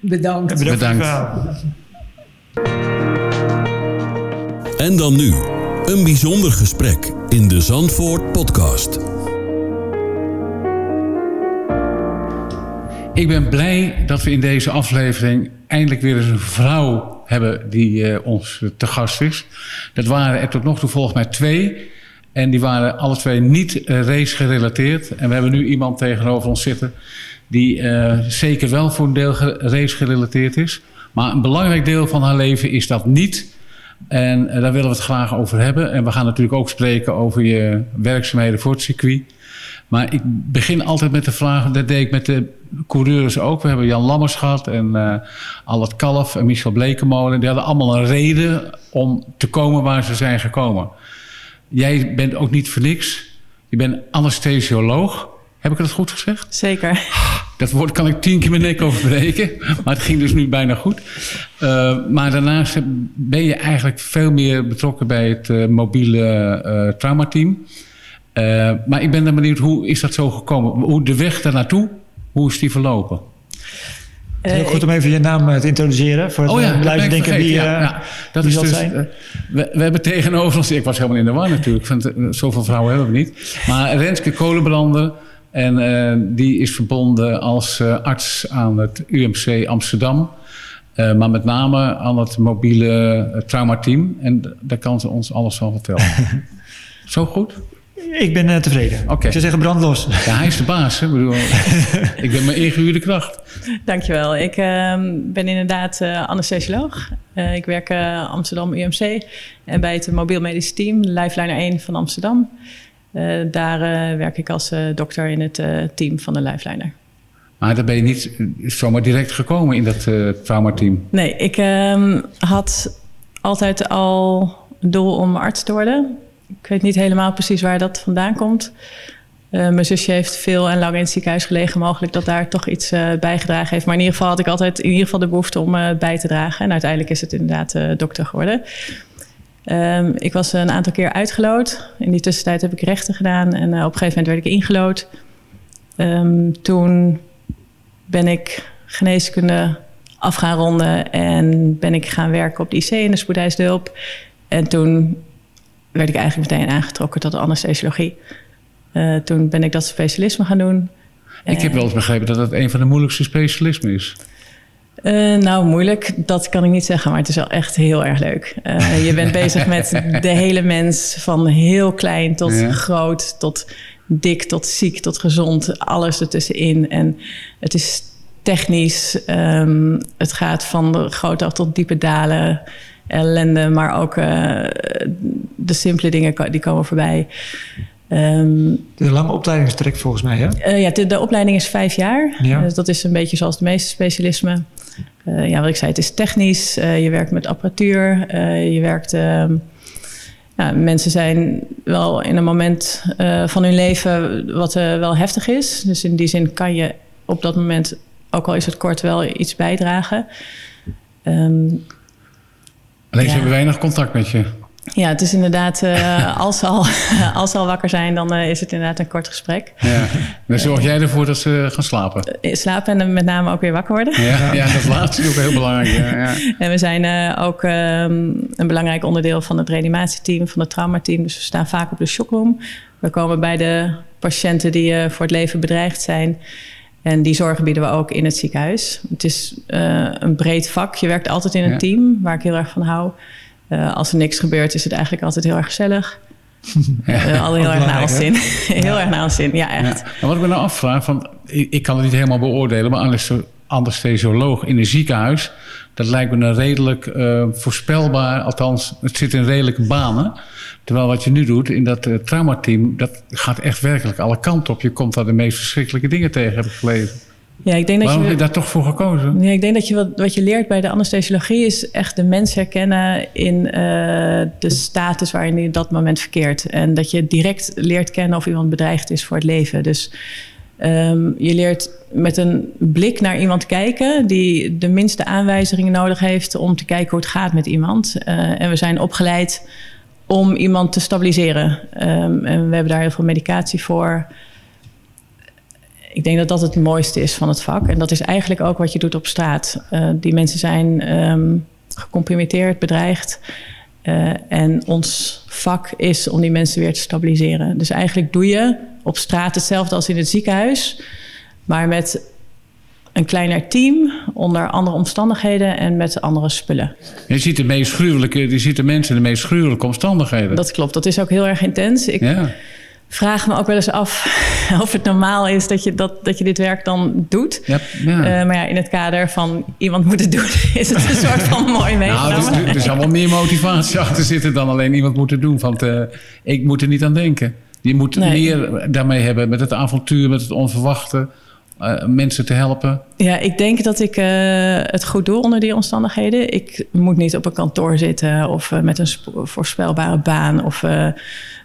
E: Bedankt.
F: Bedankt.
B: En dan nu, een bijzonder gesprek in de Zandvoort podcast.
D: Ik ben blij dat we in deze aflevering eindelijk weer eens een vrouw hebben die eh, ons te gast is. Dat waren er tot nog toe volgens mij twee. En die waren alle twee niet eh, race gerelateerd. En we hebben nu iemand tegenover ons zitten die eh, zeker wel voor een deel race gerelateerd is. Maar een belangrijk deel van haar leven is dat niet. En eh, daar willen we het graag over hebben. En we gaan natuurlijk ook spreken over je werkzaamheden voor het circuit. Maar ik begin altijd met de vraag, dat deed ik met de coureurs ook. We hebben Jan Lammers gehad en eh Albert Kalf en Michel Blekemolen. Die hadden allemaal een reden om te komen waar ze zijn gekomen. jij bent ook niet voor niks. Je bent anesthesioloog. Heb ik dat goed gezegd?
G: Zeker.
D: Dat woord kan ik tien keer mijn nek overbreken. Maar het ging dus nu bijna goed. Uh, maar daarnaast ben je eigenlijk veel meer betrokken bij het uh, mobiele uh, traumateam. maar ik ben dan benieuwd, hoe is dat zo gekomen? Hoe de weg daar naartoe, hoe is die verlopen?
F: Het is ook goed om even je naam te introduceren. Voor het
D: oh ja,
F: blijven denken wie,
D: ja, ja, dat
F: wie
D: is dus,
F: zijn.
D: We, we, hebben tegenover ons... Ik was helemaal in de war natuurlijk. Want zoveel vrouwen hebben we niet. Maar Renske Kolenbrander... En uh, die is verbonden als uh, arts aan het UMC Amsterdam. Uh, maar met name aan het mobiele traumateam. En daar kan ze ons alles van vertellen. Zo goed?
F: Ik ben tevreden.
D: Okay.
F: Ik zou zeggen brand los.
D: Ja, hij is de baas. Hè? Ik, bedoel, ik ben mijn ingehuurde kracht.
G: Dankjewel. Ik ehm, ben inderdaad anesthesioloog. ik werk Amsterdam UMC. En bij het mobiel medisch team, Lifeliner 1 van Amsterdam. Uh, daar uh, werk ik als uh, dokter in het team van de Lifeliner.
D: Maar daar ben je niet zomaar direct gekomen in dat traumateam?
G: Nee, ik ehm, had altijd al een doel om arts te worden. Ik weet niet helemaal precies waar dat vandaan komt. mijn zusje heeft veel en lang in het ziekenhuis gelegen. Mogelijk dat daar toch iets bijgedragen heeft. Maar in ieder geval had ik altijd in ieder geval de behoefte om bij te dragen. En uiteindelijk is het inderdaad dokter geworden. Um, ik was een aantal keer uitgeloot. In die tussentijd heb ik rechten gedaan en uh, op een gegeven moment werd ik ingelood. Um, toen ben ik geneeskunde af gaan ronden en ben ik gaan werken op de IC in de spoedeisende hulp. En toen werd ik eigenlijk meteen aangetrokken tot de anesthesiologie. Uh, toen ben ik dat specialisme gaan doen.
D: Ik heb wel eens begrepen dat het een van de moeilijkste specialismen is.
G: Uh, nou, moeilijk, dat kan ik niet zeggen, maar het is wel echt heel erg leuk. Uh, je bent bezig met de hele mens, van heel klein tot ja. groot, tot dik, tot ziek, tot gezond, alles ertussenin. En het is technisch, um, het gaat van de grote af tot diepe dalen, ellende, maar ook uh, de simpele dingen die komen voorbij.
F: Um, het is een lange opleidingstrek volgens mij, hè?
G: Uh, ja, de, de, opleiding is vijf jaar.
F: Ja.
G: Dus dat is een beetje zoals de meeste specialismen. Uh, ja, wat ik zei, het is technisch. Uh, je werkt met apparatuur. je werkt... Ehm, ja, mensen zijn wel in een moment van hun leven wat wel heftig is. Dus in die zin kan je op dat moment, ook al is het kort, wel iets bijdragen. Um,
D: Alleen ze ja. hebben weinig contact met je.
G: Ja, het is inderdaad, uh, als, ze al, als ze al wakker zijn, dan uh, is het inderdaad een kort gesprek.
D: Ja. Dan zorg jij ervoor dat ze gaan slapen?
G: Uh, slapen en met name ook weer wakker worden.
D: Ja, ja dat laatste is ook heel belangrijk. Ja, ja.
G: En we zijn ook um, een belangrijk onderdeel van het reanimatieteam, van het traumateam. Dus we staan vaak op de shockroom. We komen bij de patiënten die voor het leven bedreigd zijn. En die zorgen bieden we ook in het ziekenhuis. Het is een breed vak. Je werkt altijd in een team, waar ik heel erg van hou. Uh, als er niks gebeurt, is het eigenlijk altijd heel erg gezellig. Ja, uh, al heel erg naar ons zin. heel ja. erg naar ons zin, ja echt.
D: Ja. En wat ik me nou afvraag, van, ik, ik, kan het niet helemaal beoordelen... maar anesthesioloog in een ziekenhuis... dat lijkt me een redelijk uh, voorspelbaar... althans, het zit in redelijke banen. Terwijl wat je nu doet in dat traumateam... dat gaat echt werkelijk alle kanten op. Je komt daar de meest verschrikkelijke dingen tegen, heb ik gelezen.
G: Ja, ik denk dat
D: Waarom
G: je,
D: heb je daar toch voor gekozen?
G: Ja, ik denk dat je wat, wat je leert bij de anesthesiologie is echt de mens herkennen in uh, de status waarin hij op dat moment verkeert. En dat je direct leert kennen of iemand bedreigd is voor het leven. Dus um, je leert met een blik naar iemand kijken die de minste aanwijzingen nodig heeft om te kijken hoe het gaat met iemand. Uh, en we zijn opgeleid om iemand te stabiliseren. Um, en we hebben daar heel veel medicatie voor ik denk dat dat het mooiste is van het vak. En dat is eigenlijk ook wat je doet op straat. Uh, die mensen zijn um, gecompromitteerd, bedreigd. Uh, en ons vak is om die mensen weer te stabiliseren. Dus eigenlijk doe je op straat hetzelfde als in het ziekenhuis. Maar met een kleiner team, onder andere omstandigheden en met andere spullen.
D: Je ziet de meest gruwelijke, je ziet de mensen in de meest gruwelijke omstandigheden.
G: Dat klopt, dat is ook heel erg intens. Ik,
D: ja
G: vraag me ook wel eens af of het normaal is dat je, dat, dat je dit werk dan doet.
D: Ja, ja.
G: Uh, maar ja, in het kader van iemand moet het doen, is het een soort van mooi meegenomen.
D: Nou, er, er zal wel meer motivatie achter zitten dan alleen iemand moeten doen. Want uh, ik moet er niet aan denken. Je moet nee. meer daarmee hebben met het avontuur, met het onverwachte. Eh, mensen te helpen?
G: Ja, ik denk dat ik eh, het goed doe onder die omstandigheden. Ik moet niet op een kantoor zitten of eh, met een sp- voorspelbare baan of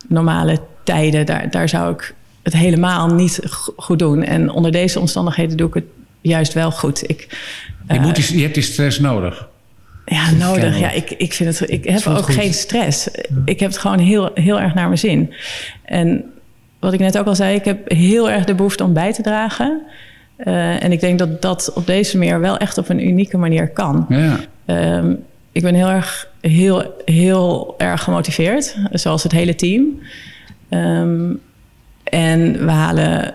G: normale tijden. Daar, daar zou ik het helemaal niet go- goed doen. En onder deze omstandigheden doe ik het juist wel goed. Ik,
D: Je, moet die, je hebt die stress nodig.
G: ja, nodig. Ja, ik, ik vind het. Ik heb ook
F: goed.
G: geen stress. Ik heb het gewoon heel, heel erg naar mijn zin. En wat ik net ook al zei, ik heb heel erg de behoefte om bij te dragen. Eh, en ik denk dat dat op deze manier wel echt op een unieke manier kan.
D: Ja.
G: Ehm, ik ben heel erg, heel, heel erg gemotiveerd, zoals het hele team. Ehm, en we halen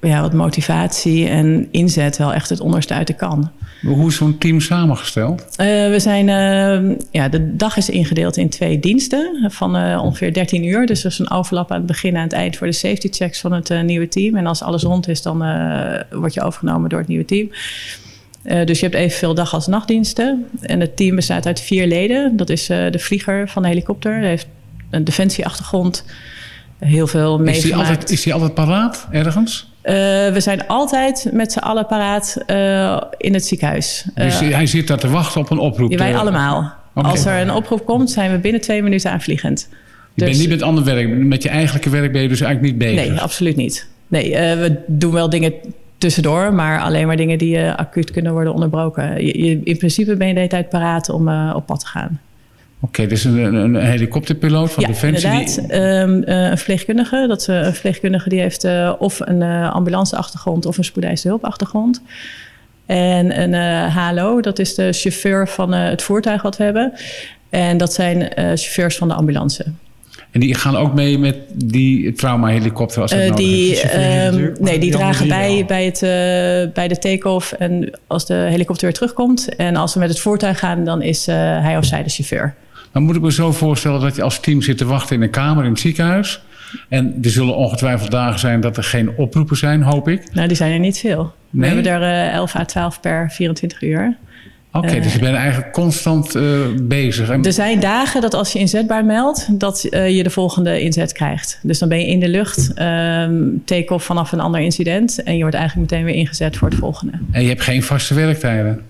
G: ja, wat motivatie en inzet wel echt het onderste uit de kan.
D: Hoe is zo'n team samengesteld?
G: Eh, we zijn, eh, ja, de dag is ingedeeld in twee diensten van eh, ongeveer 13 uur. Dus er is een overlap aan het begin en aan het eind voor de safety checks van het nieuwe team. En als alles rond is, dan word je overgenomen door het nieuwe team. Dus je hebt evenveel dag- als nachtdiensten. En het team bestaat uit vier leden. Dat is de vlieger van de helikopter. Hij heeft een defensieachtergrond. Heel veel
D: Is
G: meegemaakt.
D: altijd, is die altijd paraat ergens?
G: Eh, we zijn altijd met z'n allen paraat eh, in het ziekenhuis.
D: Dus
G: Eh,
D: hij zit daar te wachten op een oproep.
G: ja, wij allemaal. Als er een oproep komt, zijn we binnen twee minuten aanvliegend.
D: Je bent
G: Dus-
D: niet met ander werk. Met je eigenlijke werk ben je dus eigenlijk niet bezig.
G: Nee, absoluut niet. Nee, we doen wel dingen tussendoor, maar alleen maar dingen die uh, acuut kunnen worden onderbroken. Je, je- in principe ben je de hele tijd paraat om uh, op pad te gaan.
D: Oké, dus een, een, helikopterpiloot van
G: ja,
D: Defensie.
G: inderdaad.
D: Die...
G: Um, uh, een verpleegkundige. Dat is een verpleegkundige die heeft uh, of een ambulanceachtergrond of een spoedeisende hulpachtergrond. En een HLO, dat is de chauffeur van het voertuig wat we hebben. En dat zijn chauffeurs van de ambulance.
D: En die gaan ook mee met die trauma-helikopter als dat
G: uh, die,
D: is?
G: Um, nee, die dragen bij, bij, het, uh, bij de take-off en als de helikopter weer terugkomt. En als we met het voertuig gaan, dan is hij of zij de chauffeur.
D: Dan moet ik me zo voorstellen dat je als team zit te wachten in een kamer in het ziekenhuis. En er zullen ongetwijfeld dagen zijn dat er geen oproepen zijn, hoop ik.
G: Nou, die zijn er niet veel.
D: Nee?
G: We hebben er 11 à 12 per 24 uur.
D: Oké, okay, uh, dus je bent eigenlijk constant uh, bezig.
G: En... Er zijn dagen dat als je inzetbaar meldt, dat uh, je de volgende inzet krijgt. Dus dan ben je in de lucht, um, take-off vanaf een ander incident. En je wordt eigenlijk meteen weer ingezet voor het volgende.
D: En je hebt geen vaste werktijden?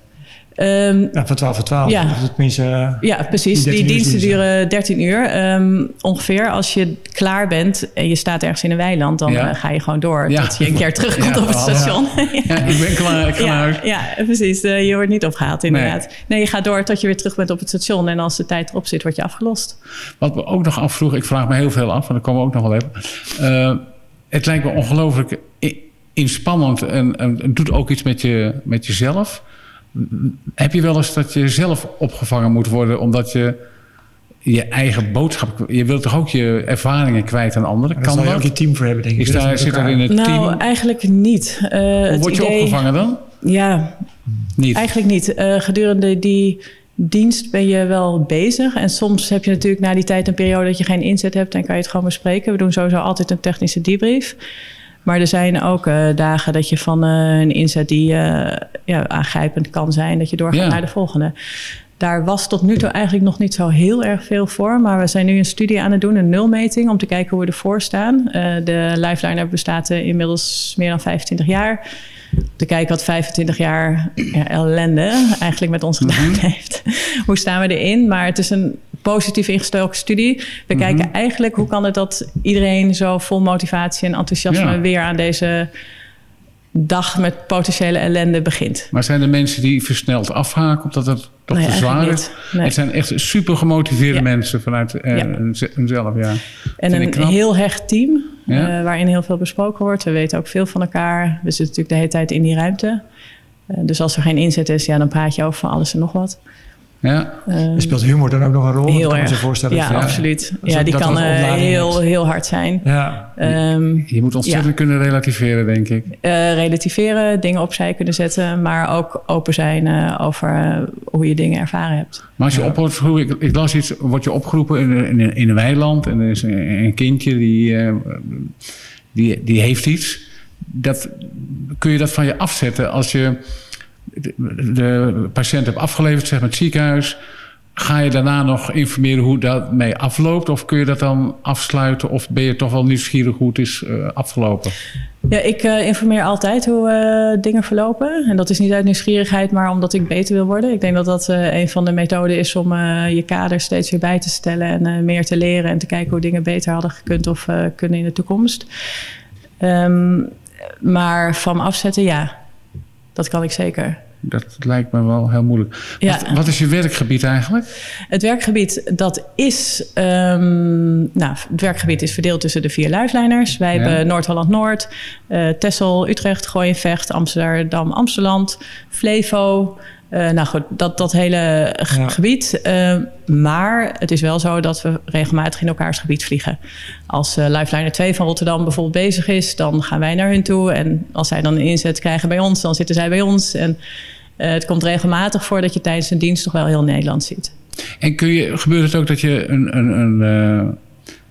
G: Um,
F: ja, van 12 voor 12.
G: Ja,
F: tenminste, uh,
G: ja precies. Die, die diensten duren 13 uur um, ongeveer. Als je klaar bent en je staat ergens in een weiland, dan ja. uh, ga je gewoon door ja. tot je een keer terugkomt ja, op het station.
D: ja. ik ben klaar, klaar.
G: Ja, precies. Uh, je wordt niet opgehaald inderdaad. Nee. nee. je gaat door tot je weer terug bent op het station. En als de tijd erop zit, word je afgelost.
D: Wat we ook nog afvroegen, ik vraag me heel veel af, en daar komen we ook nog wel even. Uh, het lijkt me ongelooflijk inspannend en, en, en doet ook iets met, je, met jezelf. Heb je wel eens dat je zelf opgevangen moet worden omdat je je eigen boodschap. Je wilt toch ook je ervaringen kwijt aan anderen?
F: Kan je ook je team voor hebben, denk ik.
D: Is daar, zit er in het
G: nou,
D: team?
G: Nou, eigenlijk niet. Uh,
D: Hoe word je
G: idee,
D: opgevangen dan?
G: Ja,
D: niet.
G: eigenlijk niet. Uh, gedurende die dienst ben je wel bezig. En soms heb je natuurlijk na die tijd een periode dat je geen inzet hebt en kan je het gewoon bespreken. We doen sowieso altijd een technische debrief. Maar er zijn ook uh, dagen dat je van uh, een inzet die uh, ja, aangrijpend kan zijn, dat je doorgaat ja. naar de volgende. Daar was tot nu toe eigenlijk nog niet zo heel erg veel voor. Maar we zijn nu een studie aan het doen, een nulmeting, om te kijken hoe we ervoor staan. de Lifeliner bestaat inmiddels meer dan 25 jaar. Te kijken wat 25 jaar ja, ellende eigenlijk met ons gedaan mm -hmm. heeft. hoe staan we erin? Maar het is een positief ingestoken studie. We mm -hmm. kijken eigenlijk hoe kan het dat iedereen zo vol motivatie en enthousiasme ja. weer aan deze dag met potentiële ellende begint.
D: Maar zijn er mensen die versneld afhaken omdat het toch
G: nee,
D: te zwaar is?
G: Nee.
D: Het zijn echt super gemotiveerde ja. mensen vanuit ja. hunzelf. Ja.
G: En een heel hecht team ja. uh, waarin heel veel besproken wordt. We weten ook veel van elkaar. We zitten natuurlijk de hele tijd in die ruimte. Uh, dus als er geen inzet is, ja, dan praat je over van alles en nog wat.
D: Ja.
F: Um, speelt humor dan ook nog een rol?
G: Heel
F: kan
G: erg.
F: je voorstellen.
G: Ja, ja, absoluut. Ja, die kan uh, heel, heel hard zijn.
F: Ja.
G: Um,
D: je moet ontzettend ja. kunnen relativeren, denk ik.
G: Uh, relativeren, dingen opzij kunnen zetten, maar ook open zijn uh, over hoe je dingen ervaren hebt.
D: Maar als je op wordt, ik, ik las iets, word je opgeroepen in, in, in een weiland en er is een, een kindje die, die, die heeft iets. Dat, kun je dat van je afzetten als je de, patiënt hebt afgeleverd, zeg maar het ziekenhuis. Ga je daarna nog informeren hoe dat mee afloopt? Of kun je dat dan afsluiten? Of ben je toch wel nieuwsgierig hoe het is uh, afgelopen?
G: Ja, ik uh, informeer altijd hoe uh, dingen verlopen. En dat is niet uit nieuwsgierigheid, maar omdat ik beter wil worden. Ik denk dat dat een van de methoden is om je kader steeds weer bij te stellen... en meer te leren en te kijken hoe dingen beter hadden gekund of kunnen in de toekomst. Um, maar van afzetten, ja, dat kan ik zeker.
D: Dat lijkt me wel heel moeilijk. Ja. Wat, wat, is je werkgebied eigenlijk?
G: Het werkgebied dat is... Um, nou, het werkgebied is verdeeld tussen de vier lifeliners. Wij hebben Noord-Holland-Noord, uh, Texel, Utrecht, Vecht, Amsterdam, Amsterdam, Flevo... Uh, nou goed, dat, dat hele gebied. Uh, maar het is wel zo dat we regelmatig in elkaars gebied vliegen. Als uh, Lifeliner 2 van Rotterdam bijvoorbeeld bezig is, dan gaan wij naar hun toe. En als zij dan een inzet krijgen bij ons, dan zitten zij bij ons. En het komt regelmatig voor dat je tijdens een dienst toch wel heel Nederland ziet.
D: En kun je, gebeurt het ook dat je een, een, een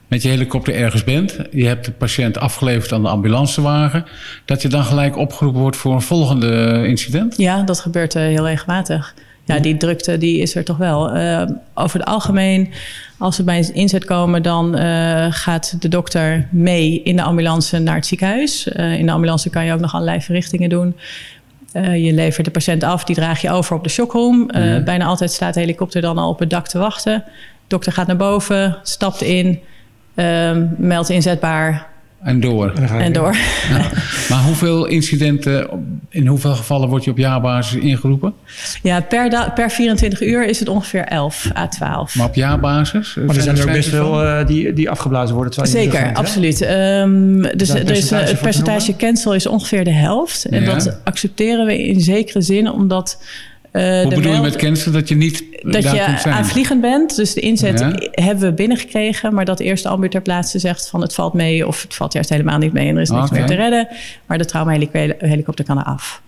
D: met je helikopter ergens bent, je hebt de patiënt afgeleverd aan de ambulancewagen, dat je dan gelijk opgeroepen wordt voor een volgende incident?
G: Ja, dat gebeurt uh, heel regelmatig. Ja, die drukte die is er toch wel. Uh, over het algemeen, als we bij een inzet komen, dan uh, gaat de dokter mee in de ambulance naar het ziekenhuis. in de ambulance kan je ook nog allerlei verrichtingen doen. je levert de patiënt af, die draag je over op de shockroom. Bijna altijd staat de helikopter dan al op het dak te wachten. De dokter gaat naar boven, stapt in, um, meld inzetbaar.
D: En door.
G: En door. Ja.
D: Maar hoeveel incidenten, in hoeveel gevallen word je op jaarbasis ingeroepen?
G: Ja, per, per 24 uur is het ongeveer 11 à 12.
D: Maar op jaarbasis?
F: Maar er zijn er ook best veel uh, die, die afgeblazen worden.
G: Zeker, absoluut. Um, dus er is, uh, het percentage cancel is ongeveer de helft. En ja. dat accepteren we in zekere zin omdat
D: uh, Hoe bedoel je met cancelen? Dat je niet
G: Dat je aanvliegend bent. Dus de inzet hebben we binnengekregen. Maar dat eerst de ambu ter plaatse zegt van het valt mee... of het valt juist helemaal niet mee en er is niks meer te redden. Maar de traumahelikopter kan eraf.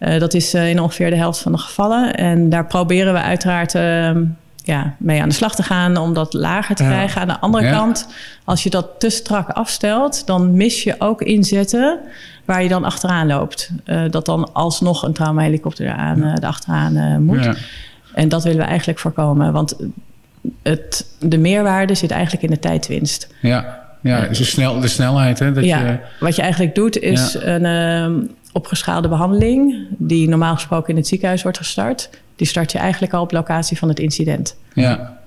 G: Uh, dat is uh, in ongeveer de helft van de gevallen. En daar proberen we uiteraard ehm, ja, mee aan de slag te gaan om dat lager te krijgen. Aan de andere kant, als je dat te strak afstelt, dan mis je ook inzetten waar je dan achteraan loopt. Uh, dat dan alsnog een traumahelikopter aan, uh, achteraan uh, moet. Ja. En dat willen we eigenlijk voorkomen. Want het, de meerwaarde zit eigenlijk in de tijdwinst.
D: Ja, ja dus de, snel, de snelheid. Hè, dat
G: ja, je... wat je eigenlijk doet is een uh, opgeschaalde behandeling... die normaal gesproken in het ziekenhuis wordt gestart. Die start je eigenlijk al op locatie van het incident.
D: Ja.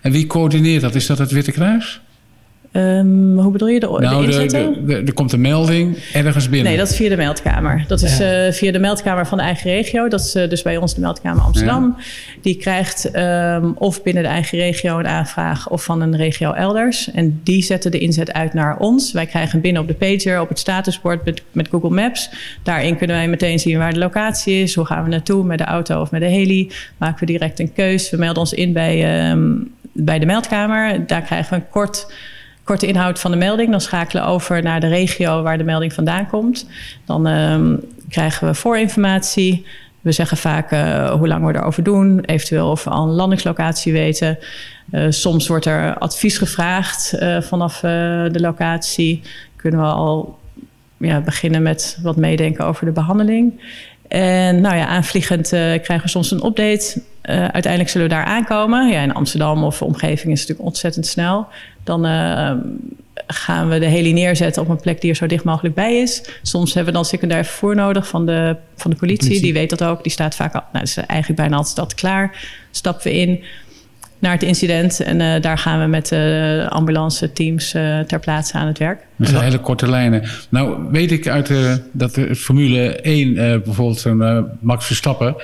D: En wie coördineert dat? Is dat het Witte Kruis?
G: Um, hoe bedoel je de, nou,
D: de Er komt een melding ergens binnen.
G: Nee, dat is via de meldkamer. Dat is ja. uh, via de meldkamer van de eigen regio. Dat is uh, dus bij ons de meldkamer Amsterdam. Ja. Die krijgt um, of binnen de eigen regio een aanvraag of van een regio elders. En die zetten de inzet uit naar ons. Wij krijgen binnen op de pager, op het statusbord met, met Google Maps. Daarin kunnen wij meteen zien waar de locatie is. Hoe gaan we naartoe met de auto of met de heli? Maken we direct een keus. We melden ons in bij, um, bij de meldkamer. Daar krijgen we een kort korte inhoud van de melding. Dan schakelen over naar de regio waar de melding vandaan komt. Dan um, krijgen we voorinformatie. We zeggen vaak uh, hoe lang we erover doen. Eventueel of we al een landingslocatie weten. Uh, soms wordt er advies gevraagd uh, vanaf de locatie. Kunnen we al ja, beginnen met wat meedenken over de behandeling. En nou ja, aanvliegend krijgen we soms een update. uiteindelijk zullen we daar aankomen. Ja, in Amsterdam of omgeving is het natuurlijk ontzettend snel. Dan uh, gaan we de heli neerzetten op een plek die er zo dicht mogelijk bij is. Soms hebben we dan secundair vervoer nodig van de, van de politie. politie. Die weet dat ook. Die staat vaak al, nou, is eigenlijk bijna altijd dat klaar. Stappen we in naar het incident. En uh, daar gaan we met de uh, ambulance teams uh, ter plaatse aan het werk.
D: Dat zijn hele korte lijnen. Nou weet ik uit de, dat de Formule 1 bijvoorbeeld zo'n Max Verstappen...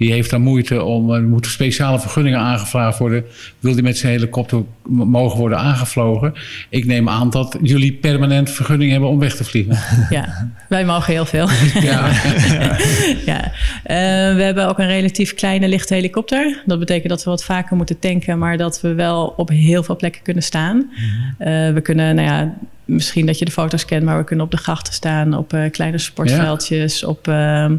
D: Die heeft dan moeite om, er moeten speciale vergunningen aangevraagd worden. Wil die met zijn helikopter mogen worden aangevlogen? Ik neem aan dat jullie permanent vergunning hebben om weg te vliegen.
G: Ja, wij mogen heel veel. Ja. ja. Uh, we hebben ook een relatief kleine lichte helikopter. Dat betekent dat we wat vaker moeten tanken, maar dat we wel op heel veel plekken kunnen staan. Uh, we kunnen, nou ja, misschien dat je de foto's kent, maar we kunnen op de grachten staan, op uh, kleine sportveldjes, ja. op ehm,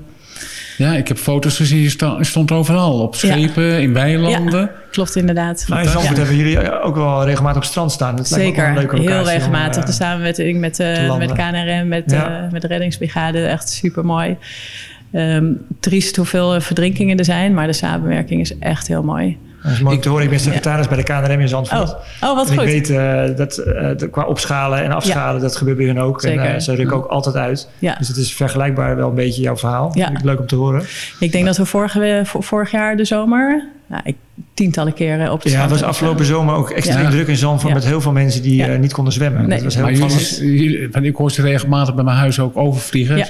D: ja, ik heb foto's gezien. Je stond overal. Op schepen, in weilanden. Ja,
G: klopt inderdaad.
F: Maar in Zandvoort hebben jullie ook wel regelmatig op het strand staan.
G: Dat Zeker, een leuke heel regelmatig. Om, uh, samen met, met, uh, met KNRM, met, ja. uh, met de reddingsbrigade. Echt super mooi. Um, triest hoeveel verdrinkingen er zijn, maar de samenwerking is echt heel mooi.
F: Dat is mooi om te horen. Ik ben secretaris bij de KNRM in Zandvoort.
G: Oh, oh wat
F: en
G: goed.
F: ik weet uh, dat uh, qua opschalen en afschalen, dat gebeurt bij hun ook.
G: Zeker.
F: En uh, ze rukken ook altijd uit.
G: Ja.
F: Dus het is vergelijkbaar wel een beetje jouw verhaal.
G: Ja.
F: Leuk om te horen.
G: Ik denk dat we vorige, vorig jaar de zomer... Nou, ik, tientallen keren op de
F: Ja, het was afgelopen zomer ook extreem
G: Ja.
F: druk in Zandvoort...
G: Ja.
F: met heel veel mensen die
G: Ja.
F: uh, niet konden zwemmen.
G: Nee.
F: Dat was heel
D: Maar jullie,
F: opvallend.
D: jullie- want ik hoor ze regelmatig bij mijn huis ook overvliegen.
G: Ja.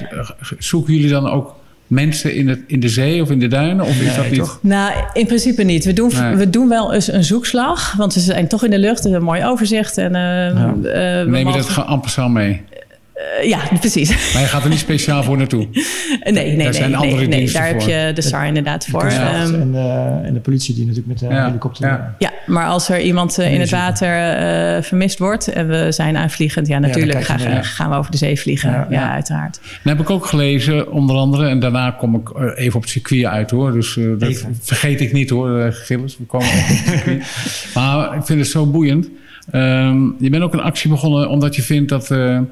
D: Zoeken jullie dan ook mensen in, het, in de zee of in de duinen? Of is
F: Nee,
D: dat niet?
F: toch?
G: Nou, in principe niet. We doen,
D: Nee.
G: we doen wel eens een zoekslag. Want ze zijn toch in de lucht. Een mooi overzicht. En, eh, eh, we
D: Neem je dat gewoon amper zo mee?
G: Eh, ja, precies.
D: Maar je gaat er niet speciaal voor naartoe.
G: nee, nee, nee.
D: zijn
G: nee,
D: andere
G: nee,
D: diensten
G: Daar heb
D: voor.
G: je de SAR inderdaad voor.
F: Ja.
G: Ehm,
F: en, de, en de politie die natuurlijk met de
D: Ja.
F: helikopter...
D: Ja.
G: Ja, maar als er iemand eh, in het water eh, vermist wordt en we zijn aanvliegend, ja, natuurlijk gaan,
F: mee.
G: gaan we over de zee vliegen.
F: Ja,
G: Ja,
F: ja.
G: uiteraard.
D: Dan heb ik ook gelezen, onder andere, en daarna kom ik eh, even op het circuit uit hoor. Dus eh, dat
F: Even.
D: vergeet ik niet hoor, eh, Gilles. We komen ook op het circuit. Maar ik vind het zo boeiend. Ehm, je bent ook een actie begonnen omdat je vindt dat eh, eh,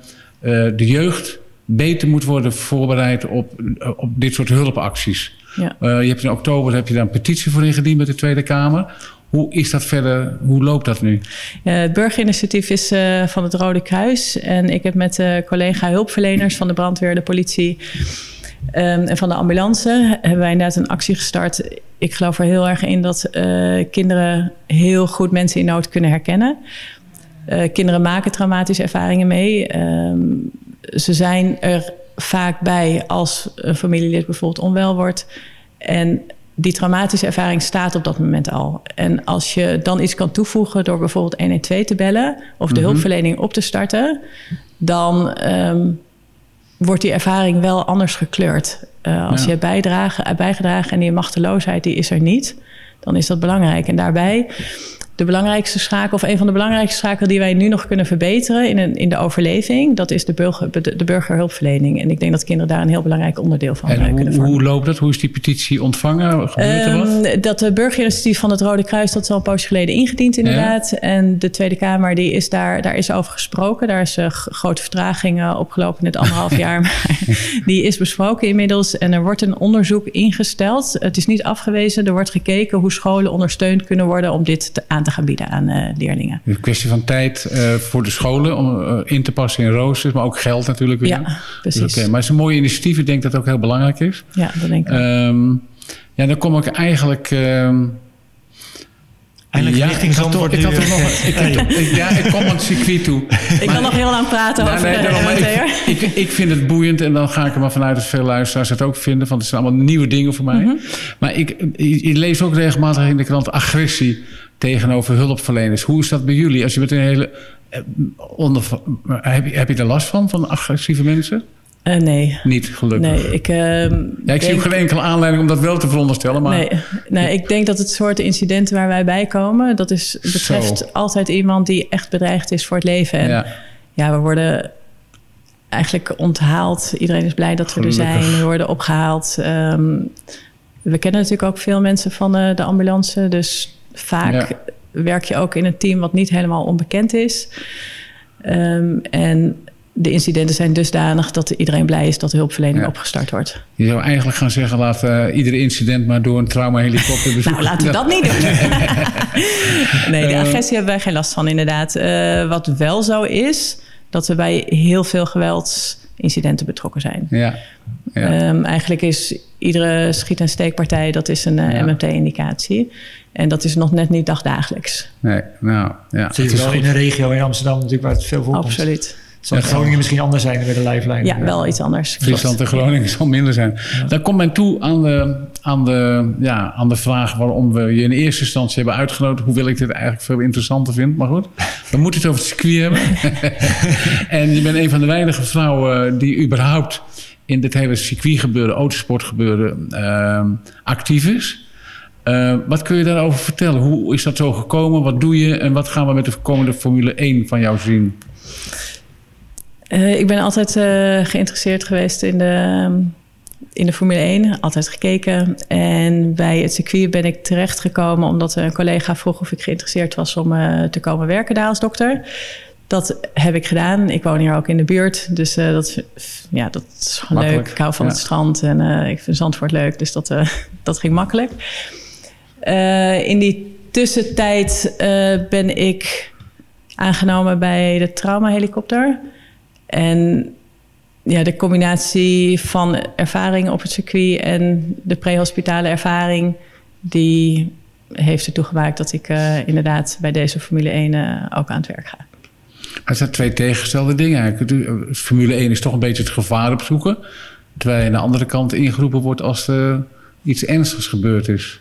D: de jeugd beter moet worden voorbereid op, op dit soort hulpacties.
G: Ja.
D: Eh, je hebt in oktober heb je daar een petitie voor ingediend met de Tweede Kamer. Hoe is dat verder? Hoe loopt dat nu?
G: Eh, het burgerinitiatief is eh, van het Rode Kruis. En ik heb met eh collega hulpverleners van de brandweer, de politie ehm, en van de ambulance... hebben wij inderdaad een actie gestart. Ik geloof er heel erg in dat eh, kinderen heel goed mensen in nood kunnen herkennen. Eh, kinderen maken traumatische ervaringen mee. Ehm, ze zijn er vaak bij als een familielid bijvoorbeeld onwel wordt. En die traumatische ervaring staat op dat moment al. En als je dan iets kan toevoegen door bijvoorbeeld 112 te bellen of de hulpverlening op te starten, dan ehm, wordt die ervaring wel anders gekleurd. Eh, als
D: Ja.
G: je hebt bijgedragen en die machteloosheid die is er niet, dan is dat belangrijk. En daarbij de belangrijkste schakel, of een van de belangrijkste schakelen die wij nu nog kunnen verbeteren in, een, in de overleving, dat is de, burger, de, de burgerhulpverlening. En ik denk dat kinderen daar een heel belangrijk onderdeel van
D: En
G: kunnen
D: hoe,
G: vormen.
D: hoe loopt dat? Hoe is die petitie ontvangen? Gebeurt er wat?
G: Ehm, dat de burgerinitiatief van het Rode Kruis, dat is al een poosje geleden ingediend inderdaad. En de Tweede Kamer, die is daar, daar is over gesproken. Daar is eh, grote vertraging eh, opgelopen in het anderhalf jaar. Maar die is besproken inmiddels. En er wordt een onderzoek ingesteld. Het is niet afgewezen. Er wordt gekeken hoe scholen ondersteund kunnen worden om dit te, aan te gaan bieden aan eh, leerlingen.
D: Een kwestie van tijd eh, voor de scholen om eh, in te passen in roosters, maar ook geld natuurlijk weer.
G: Ja, precies.
D: Dus, oké, Maar het is een mooi initiatief. Ik denk dat het ook heel belangrijk is.
G: Ja, dat denk ik.
D: Ehm, ja, dan kom ik eigenlijk... ehm,
F: Eindelijk
D: ja,
F: richting Zandvoort
D: ik had nog, ik, ik- Ja, ik kom aan het circuit toe.
G: ik kan nog heel lang praten over
D: nee,
G: de
D: ik, ik, ik vind het boeiend en dan ga ik er maar vanuit dat veel luisteraars het ook vinden. Want het zijn allemaal nieuwe dingen voor mij.
G: Mhm.
D: Maar ik, ik, ik lees ook regelmatig in de krant agressie tegenover hulpverleners. Hoe is dat bij jullie? Als je met een hele... eh, Onder, heb, je, heb je er last van, van agressieve mensen?
G: Eh, nee.
D: Niet, gelukkig.
G: Nee, ik,
D: Ja, ik zie ook geen enkele aanleiding om dat wel te veronderstellen. Maar
G: Nee, nee, ik denk dat het soort incidenten waar wij bij komen, dat is, betreft
D: Zo.
G: altijd iemand die echt bedreigd is voor het leven. En ja,
D: ja,
G: we worden eigenlijk onthaald. Iedereen is blij dat we er zijn. We worden opgehaald. Ehm, we kennen natuurlijk ook veel mensen van de, de ambulance. Dus vaak
D: Ja.
G: werk je ook in een team wat niet helemaal onbekend is. Ehm, en de incidenten zijn dusdanig dat iedereen blij is dat de hulpverlening
D: Ja.
G: opgestart wordt.
D: je zou eigenlijk gaan zeggen... laat eh ieder incident maar door een traumahelikopter bezoeken.
G: Nou, laten we dat niet doen. nee, de
D: Eh.
G: agressie hebben wij geen last van, inderdaad. Eh, wat wel zo is, dat we bij heel veel geweldsincidenten betrokken zijn.
D: Ja, ja.
G: Ehm, eigenlijk is iedere schiet- en steekpartij dat is een eh,
D: Ja.
G: MMT-indicatie. En dat is nog net niet dagdagelijks.
D: nee, nou, ja. Het is
F: wel in een regio in Amsterdam natuurlijk waar het veel voorkomt.
G: Absoluut.
F: Zal in Groningen misschien anders zijn met de lijflijn.
G: Ja, wel iets anders.
D: Friesland en Groningen zal minder zijn. Dan komt men toe aan de, aan, de, ja, aan de vraag waarom we je in eerste instantie hebben uitgenodigd. Hoewel ik dit eigenlijk veel interessanter vind. Maar goed, we moeten het over het circuit hebben. en je bent een van de weinige vrouwen die überhaupt in dit hele circuitgebeuren, autosportgebeuren, eh, actief is. Eh, wat kun je daarover vertellen? Hoe is dat zo gekomen? Wat doe je? En wat gaan we met de komende Formule 1 van jou zien?
G: Eh, ik ben altijd eh, geïnteresseerd geweest in de, in de Formule 1. Altijd gekeken. En bij het circuit ben ik terechtgekomen omdat een collega vroeg of ik geïnteresseerd was om te komen werken daar als dokter. Dat heb ik gedaan. Ik woon hier ook in de buurt. Dus eh, dat, ja, dat is gewoon
D: Makkelijk,
G: leuk. Ik hou van
D: ja.
G: het strand en eh, ik vind Zandvoort leuk. Dus dat, eh, dat ging makkelijk. In die tussentijd ben ik aangenomen bij de traumahelikopter. En ja, de combinatie van ervaring op het circuit en de prehospitale ervaring, die heeft ertoe gemaakt dat ik inderdaad bij deze Formule 1 uh, ook aan het werk ga.
D: Het zijn twee tegengestelde dingen eigenlijk. Formule 1 is toch een beetje het gevaar opzoeken. Terwijl je aan de andere kant ingeroepen wordt als er iets ernstigs gebeurd is.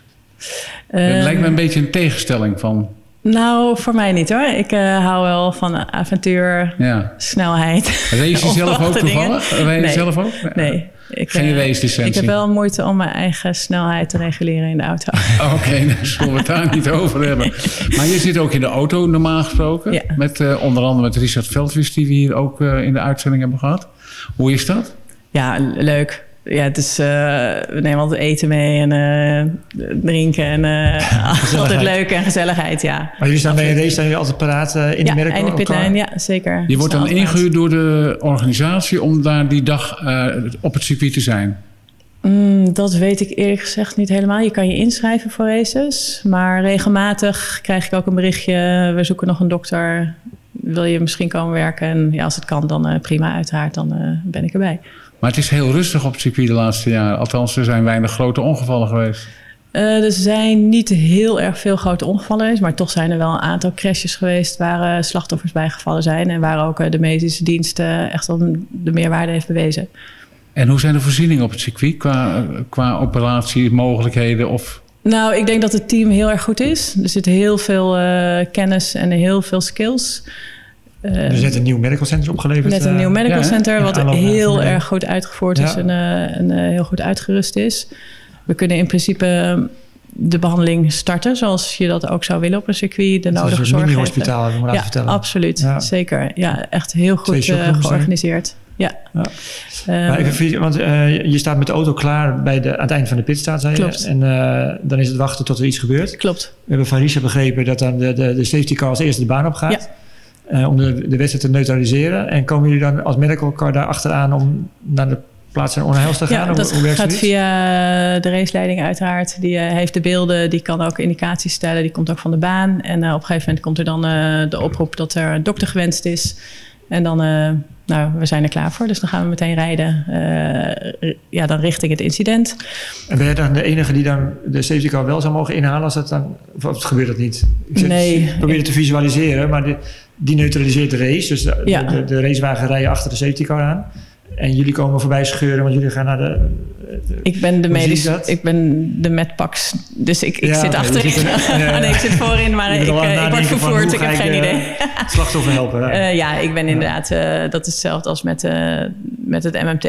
D: het lijkt me een beetje een tegenstelling van.
G: Nou, voor mij niet hoor. Ik uh, hou wel van avontuur, ja. snelheid.
D: Race je zelf ook toevallig?
G: Nee.
D: zelf ook?
G: Nee. Ik,
D: Geen race licentie?
G: Ik heb wel moeite om mijn eigen snelheid te reguleren in de auto.
D: Oké, okay, nou zullen we het daar niet over hebben. Maar je zit ook in de auto normaal gesproken.
G: Ja.
D: Met uh, onder andere met Richard Veldwies die we hier ook uh, in de uitzending hebben gehad. Hoe is dat?
G: Ja, leuk. Ja, het is, uh, we nemen altijd eten mee en uh, drinken en uh, altijd leuk en gezelligheid, ja.
F: Maar jullie staan bij een race, zijn jullie altijd paraat in
G: ja,
F: de merk?
G: einde pitlijn, ja, zeker.
D: Je wordt dan ingehuurd door de organisatie om daar die dag op het circuit te zijn?
G: Mm, dat weet ik eerlijk gezegd niet helemaal. Je kan je inschrijven voor races, maar regelmatig krijg ik ook een berichtje. We zoeken nog een dokter. Wil je misschien komen werken? En ja, als het kan, dan prima, uiteraard. Dan ben ik erbij.
D: Maar het is heel rustig op het circuit de laatste jaren. Althans, er zijn weinig grote ongevallen geweest.
G: Uh, er zijn niet heel erg veel grote ongevallen geweest, maar toch zijn er wel een aantal crashes geweest waar uh, slachtoffers bijgevallen zijn en waar ook uh, de medische diensten echt al de meerwaarde heeft bewezen.
D: En hoe zijn de voorzieningen op het circuit qua, qua operatiemogelijkheden of
G: nou, ik denk dat het team heel erg goed is. Er zit heel veel kennis en heel veel skills.
F: Uh, er is net een nieuw medical center opgeleverd.
G: Net een nieuw medical ja, center, wat heel erg goed uitgevoerd is en, uh, en uh, heel goed uitgerust is. We kunnen in principe de behandeling starten, zoals je dat ook zou willen op een circuit. De nodige zorg.
F: Een hospitaal hebben we laten
G: ja,
F: vertellen.
G: Absoluut, ja. zeker. Ja, echt heel goed georganiseerd. Ja.
F: ja. Um, maar even, want je staat met de auto klaar bij de, aan het eind van de pitstraat, zei
G: Klopt.
F: je. En dan is het wachten tot er iets gebeurt.
G: Klopt.
F: We hebben van Risha begrepen dat dan de, de, de safety car als eerste de baan op gaat.
G: Ja.
F: Uh, om de, de wedstrijd te neutraliseren. En komen jullie dan als medical car daar achteraan om naar de plaats van onheils te gaan?
G: Ja, dat
F: hoe, hoe
G: gaat via de raceleiding uiteraard. Die uh, heeft de beelden, die kan ook indicaties stellen. Die komt ook van de baan. En uh, op een gegeven moment komt er dan de oproep dat er een dokter gewenst is. En dan, nou, we zijn er klaar voor. Dus dan gaan we meteen rijden. ja, dan richting het incident.
F: En ben jij dan de enige die dan de safety car wel zou mogen inhalen? Als dat dan, of gebeurt dat niet? Ik zit,
G: nee.
F: probeer het te visualiseren, maar... Die, die neutraliseert de race. Dus de,
G: ja.
F: de, de, racewagen rijden achter de safety car aan. En jullie komen voorbij scheuren, want jullie gaan naar de... de
G: ik ben de medisch, ik ben de medpax, dus ik, ik
F: ja,
G: zit
F: okay,
G: achterin.
F: Dus ja,
G: ja. nee, ik zit voorin, maar ik, uh, ik word vervoerd. Ik heb geen idee.
F: slachtoffer helpen.
G: Uh, ja, ik ben inderdaad, uh, dat is hetzelfde als met, met het MMT.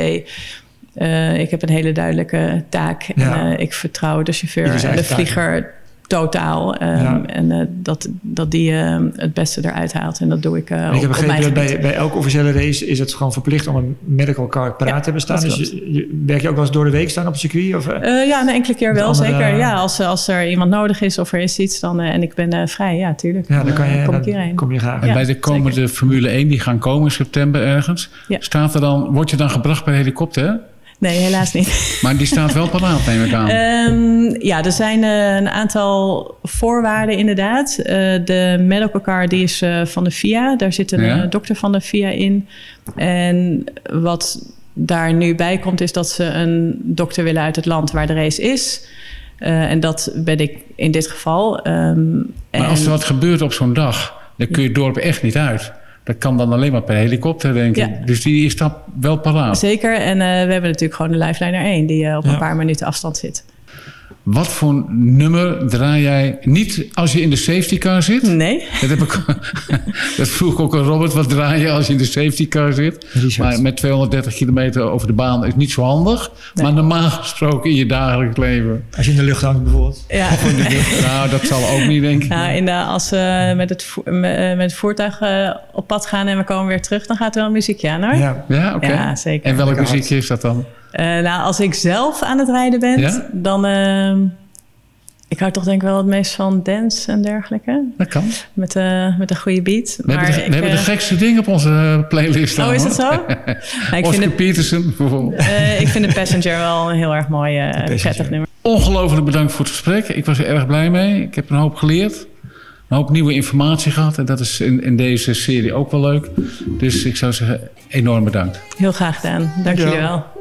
G: ik heb een hele duidelijke taak. En ik vertrouw de chauffeur en de vlieger... Totaal. Um, ja. En uh, dat, dat die uh, het beste eruit haalt. En dat doe ik. Uh,
F: ik heb begrepen dat bij, bij elke officiële race is het gewoon verplicht om een medical car paraat ja, te hebben staan. Dus je, je, werk je ook wel eens door de week staan op het circuit? Of,
G: ja, een enkele keer wel, andere, zeker. Ja, als, als er iemand nodig is of er is iets dan, en ik ben vrij, ja, tuurlijk.
F: Ja, dan, kan je,
G: kom ik hierheen.
F: Kom je graag.
D: En ja, bij de komende zeker. Formule 1 die gaan komen in september ergens, staat er dan, word je dan gebracht bij de helikopter?
G: Nee, helaas niet.
D: Maar die staat wel paraat, neem ik aan.
G: Um, ja, er zijn uh, een aantal voorwaarden inderdaad. Uh, de medical car die is uh, van de FIA. Daar zit een ja. dokter van de FIA in. En wat daar nu bij komt is dat ze een dokter willen uit het land waar de race is. en dat ben ik in dit geval. Um,
D: maar als er wat gebeurt op zo'n dag, dan kun je het dorp echt niet uit. Dat kan dan alleen maar per helikopter, denk ik. Ja. Dus die is dan wel paraat.
G: Zeker. En uh, we hebben natuurlijk gewoon de Lifeliner 1... die uh, op ja. een paar minuten afstand zit.
D: Wat voor nummer draai jij? Niet als je in de safety car zit.
G: Nee.
D: Dat, heb ik, dat vroeg ook aan Robert. Wat draai je als je in de safety car zit? Richard. Maar met 230 kilometer over de baan is niet zo handig. Nee. Maar normaal gesproken in je dagelijks leven.
F: Als je in de lucht hangt bijvoorbeeld.
G: Ja.
D: Of in de lucht. Nou, dat zal ook niet, denk ik.
G: Nou, in de, als we met het, met, met het voertuig uh, op pad gaan en we komen weer terug... dan gaat er wel muziekje aan, hoor.
D: Ja, ja oké. Okay.
G: Ja, zeker.
D: En welk muziekje is dat dan?
G: Uh, nou, als ik zelf aan het rijden ben, ja? dan... Uh, ik hou toch denk ik wel het meest van dance en dergelijke.
D: Dat kan.
G: Met, uh, met een goede beat.
D: We, maar hebben, de,
G: ik,
D: we hebben de gekste dingen op onze playlist staan.
G: Oh, is dat zo?
D: nou, ik Peterson bijvoorbeeld.
G: Uh, ik vind de Passenger wel een heel erg mooi, uh, prettig nummer.
D: ongelooflijk bedankt voor het gesprek. Ik was er erg blij mee. Ik heb een hoop geleerd. Een hoop nieuwe informatie gehad. En dat is in, in deze serie ook wel leuk. Dus ik zou zeggen, enorm bedankt.
G: Heel graag gedaan. Dank jullie wel.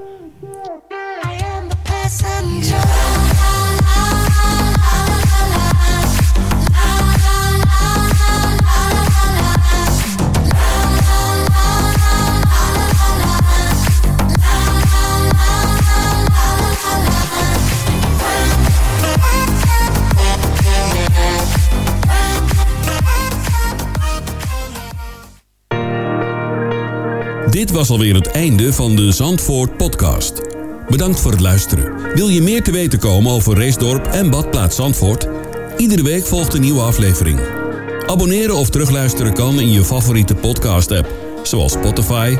B: Dit was alweer het einde van de Zandvoort podcast. Bedankt voor het luisteren. Wil je meer te weten komen over Reesdorp en Badplaats Zandvoort? Iedere week volgt een nieuwe aflevering. Abonneren of terugluisteren kan in je favoriete podcast-app, zoals Spotify,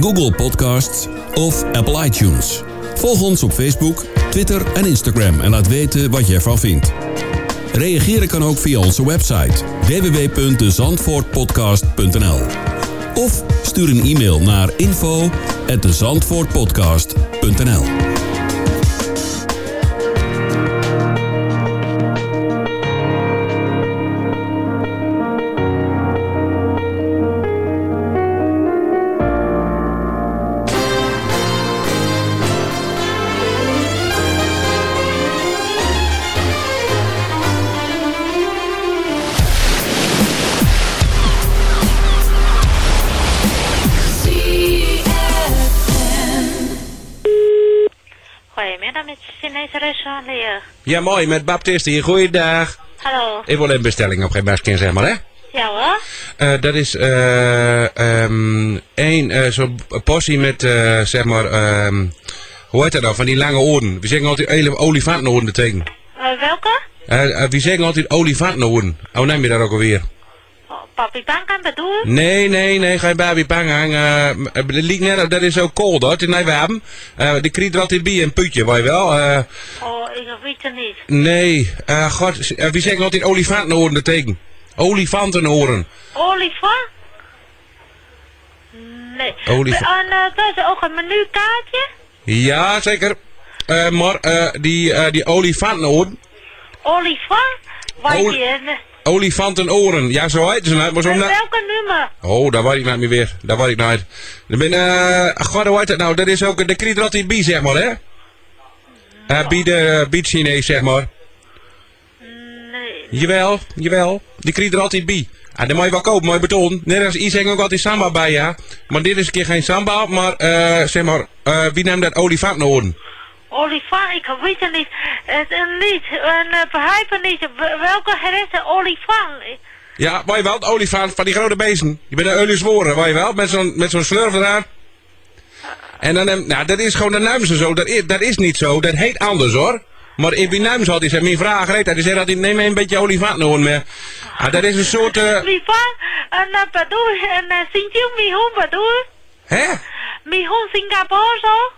B: Google Podcasts of Apple iTunes. Volg ons op Facebook, Twitter en Instagram en laat weten wat je ervan vindt. Reageren kan ook via onze website www.zandvoortpodcast.nl of stuur een e-mail naar info@zandvoortpodcast.nl.
H: restaurant.
I: Ja, mooi, met Baptiste hier. Goeiedag.
H: Hallo.
I: Ik wil een bestelling op geen zeg maar, hè?
H: Ja hoor.
I: Eh, dat is eh ehm één eh, zo'n portie met, zeg maar, ehm hoe heet dat nou, van die lange oren. We zeggen altijd olifantenoren betekenen.
H: Eh, welke?
I: We zeggen altijd olifantenoren. Oh, neem je dat ook alweer?
H: Papi Bankan bedoel?
I: Nee, nee, nee, geen baby bang hang. Eh, dat liegt net, dat is ook koud, hoor. Hebben. Eh, die krijgt er altijd bij een putje, weet je wel. Eh,
H: Oh, ik weet het niet.
I: nee, eh, god, eh, we zeggen altijd olifantenoren betekenen. Olifantenoren.
H: Olifant? Nee.
I: Olifant.
H: En uh, dat is ook een menukaartje?
I: Ja, zeker. Eh, maar eh, die, eh, die olifantenoren,
H: Olifant? Waar
I: Oli-
H: je in?
I: Olifantenoren, ja zo heet ze nou, maar zo
H: welke nummer?
I: Oh, daar weet ik niet meer weer. Daar weet ik niet. Ik ben, eh, god, hoe heet het nou? Dat is ook, de krijg je altijd bij, zeg maar, hè? Eh bij de, bij het Chinees, zeg maar.
H: Nee.
I: Jawel, jawel. Die krijg je er altijd bij. Ah, dat moet je wel kopen, mooi beton. Net als Iseng ook altijd samba bij, ja. Maar dit is een keer geen samba, maar, eh, zeg maar, eh, wie neemt dat olifantenoren?
H: Olifant, ik weet het niet. Het is niet. En uh, begrijp het niet. Wel- Welke is de olifant?
I: Ja, weet je wel, het olifant van die grote beesten. Je bent een zworen, weet je wel, met zo'n met zo'n. En dan, hem- nou, dat is gewoon de naam zo. Dat is, dat is niet zo, dat heet anders hoor. Maar in die naam had hij mijn vraag reed, hij zei dat hij neem een beetje olifant nou meer. Ah, dat is een soort, eh,
H: Olifant? En bedoel, en uh, Sint-Jung Mihon bedoel?
I: hè?
H: Mihon Singapore zo?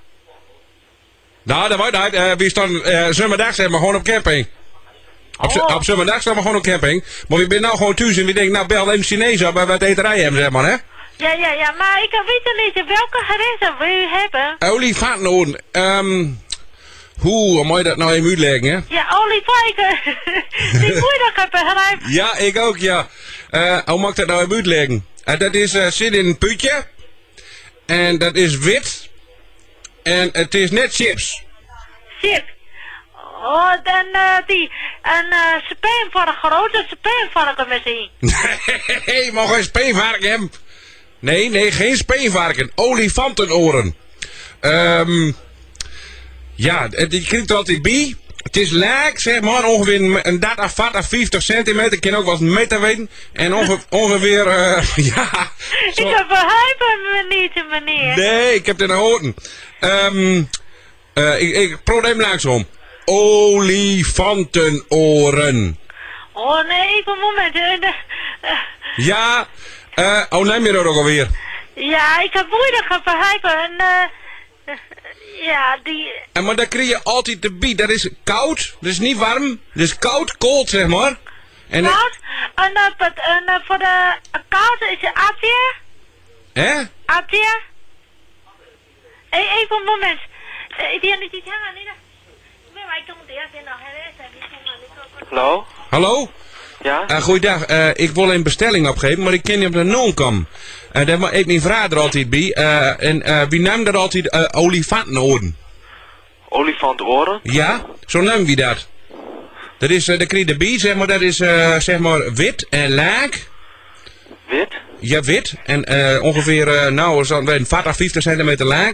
I: Nou, dat weet niet. Eh, we staan eh zomerdag zeg maar gewoon op camping. Op,
H: Oh.
I: op zomerdag staan we gewoon op camping. Maar we zijn nou gewoon thuis en we denken, nou bel even Chinees op bij wat eterij hebben, zeg maar, hè?
H: Ja, ja, ja, maar ik weet niet. Welke gerechten je hebben?
I: Olifantenoren. Ehm hoe, hoe moet je dat nou even uitleggen, hè?
H: Ja, olifant. ik, eh, Die moeilijke begrijp.
I: Ja, ik ook, ja. Eh hoe mag ik dat nou even uitleggen? Eh, dat is, zit in een putje. En dat is wit. En het is net chips.
H: Zit. Oh, dan eh, die. En uh, speenvark, grote speenvarken misschien.
I: Nee, mag geen speenvarken hebben. Nee, nee, geen speenvarken. Olifantenoren. Ehm ja, die er altijd bij. Het is laag, zeg maar, ongeveer een- een 30, 40, 50 centimeter. Ik kan ook wel eens meter weten. En onge ongeveer, eh ja... zo-
H: Ik begrijp hem niet, meneer.
I: Nee, ik heb dit gehoord. Ehm eh ik, ik probleem langsom. Olifantenoren.
H: Oh nee, even een moment.
I: Ja, eh oh neem je dat ook alweer?
H: ja, ik heb moeilijk begrijpen. En, eh, ja, die...
I: En maar dan krijg je altijd de biet. Dat is koud, dat is niet warm. Dat is koud, koud zeg maar. En,
H: Koud. En, voor de uh, koud is het atje.
I: hè?
H: Hey, even een moment.
J: Hallo?
I: Hallo?
J: Ja?
I: Eh goeiedag, Eh, ik wil een bestelling opgeven, maar ik ken niet op de non komen. Eh daar eet mijn vraag er altijd bij. Eh, en eh, wie neemt er altijd eh olifantenoren?
J: Olifantoren?
I: Ja, zo neemt wie dat. Dat is, je erbij, zeg maar, dat is eh, zeg maar wit en laag.
J: Wit?
I: Ja, wit. En eh, ongeveer, eh, nou, zo'n een 40, 50 centimeter laag.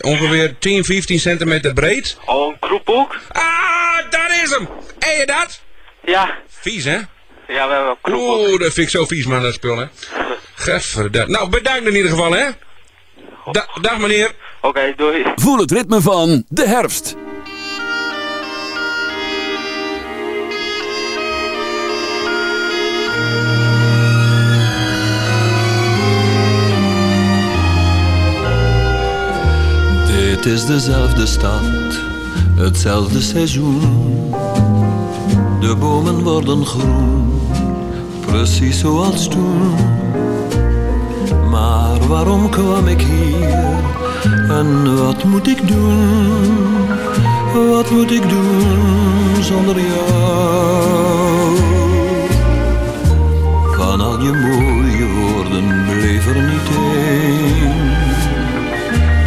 I: Ongeveer 10, 15 centimeter breed.
J: Oh, een kroephoek?
I: Ah, daar is hem! Eet je dat?
J: Ja.
I: Vies, hè?
J: Ja, we hebben een kroephoek.
I: Oeh, dat vind ik zo vies, man, dat spul, hè? Gadverdamme. Nou, bedankt in ieder geval, hè? Da dag, meneer.
J: Oké, doei.
B: Voel het ritme van de herfst.
K: Dit is dezelfde stad, hetzelfde seizoen. De bomen worden groen, precies zoals toen. Maar waarom kwam ik hier en wat moet ik doen? Wat moet ik doen zonder jou? Van al je mooie woorden bleef er niet één.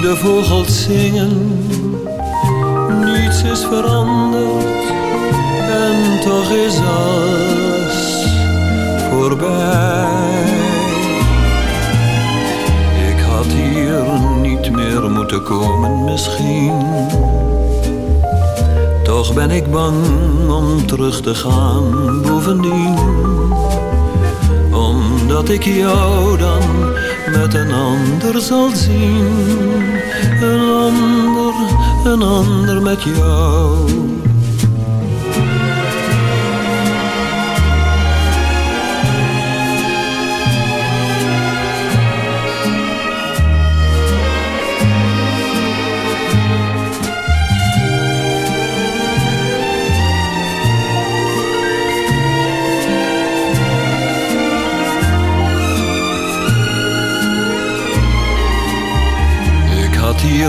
K: De vogels zingen, niets is veranderd en toch is alles voorbij. Ik had hier niet meer moeten komen misschien. Toch ben ik bang om terug te gaan bovendien. Omdat ik jou dan met een ander zal zien. Een ander, een ander met jou.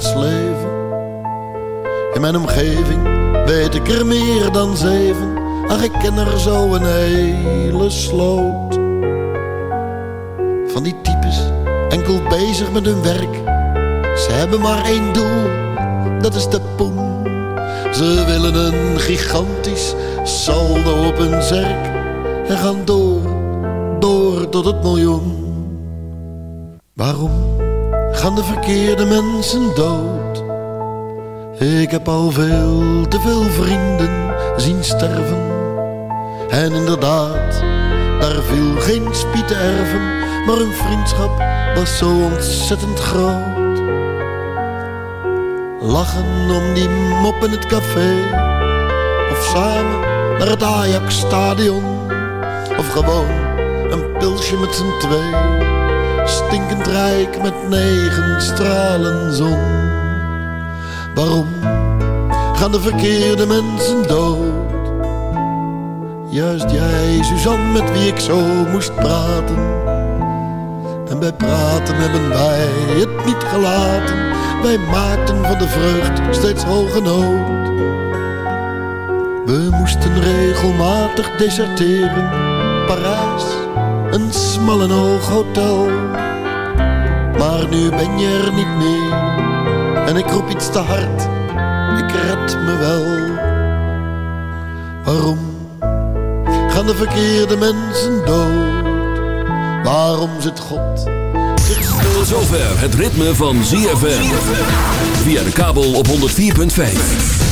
L: Leven? In mijn omgeving weet ik er meer dan zeven. Ach, ik ken er zo een hele sloot. Van die types, enkel bezig met hun werk. Ze hebben maar één doel, dat is de poen. Ze willen een gigantisch saldo op hun zerk en gaan door, door tot het miljoen. Waarom gaan de verkeerde mensen dood? Ik heb al veel te veel vrienden zien sterven. En inderdaad, daar viel geen spiet te erven, maar hun vriendschap was zo ontzettend groot. Lachen om die mop in het café, of samen naar het Ajax-stadion. Of gewoon een pilsje met z'n twee. Stinkend rijk met negen stralen zon. Waarom gaan de verkeerde mensen dood? Juist jij, Suzanne, met wie ik zo moest praten. En bij praten hebben wij het niet gelaten. Wij maakten van de vreugd steeds hoge nood. We moesten regelmatig deserteren. Parijs, een smal en hoog hotel. Maar nu ben je er niet meer. En ik roep iets te hard, ik red me wel. Waarom gaan de verkeerde mensen dood? Waarom zit God?
B: Tot zover het ritme van ZFM. Via de kabel op 104.5.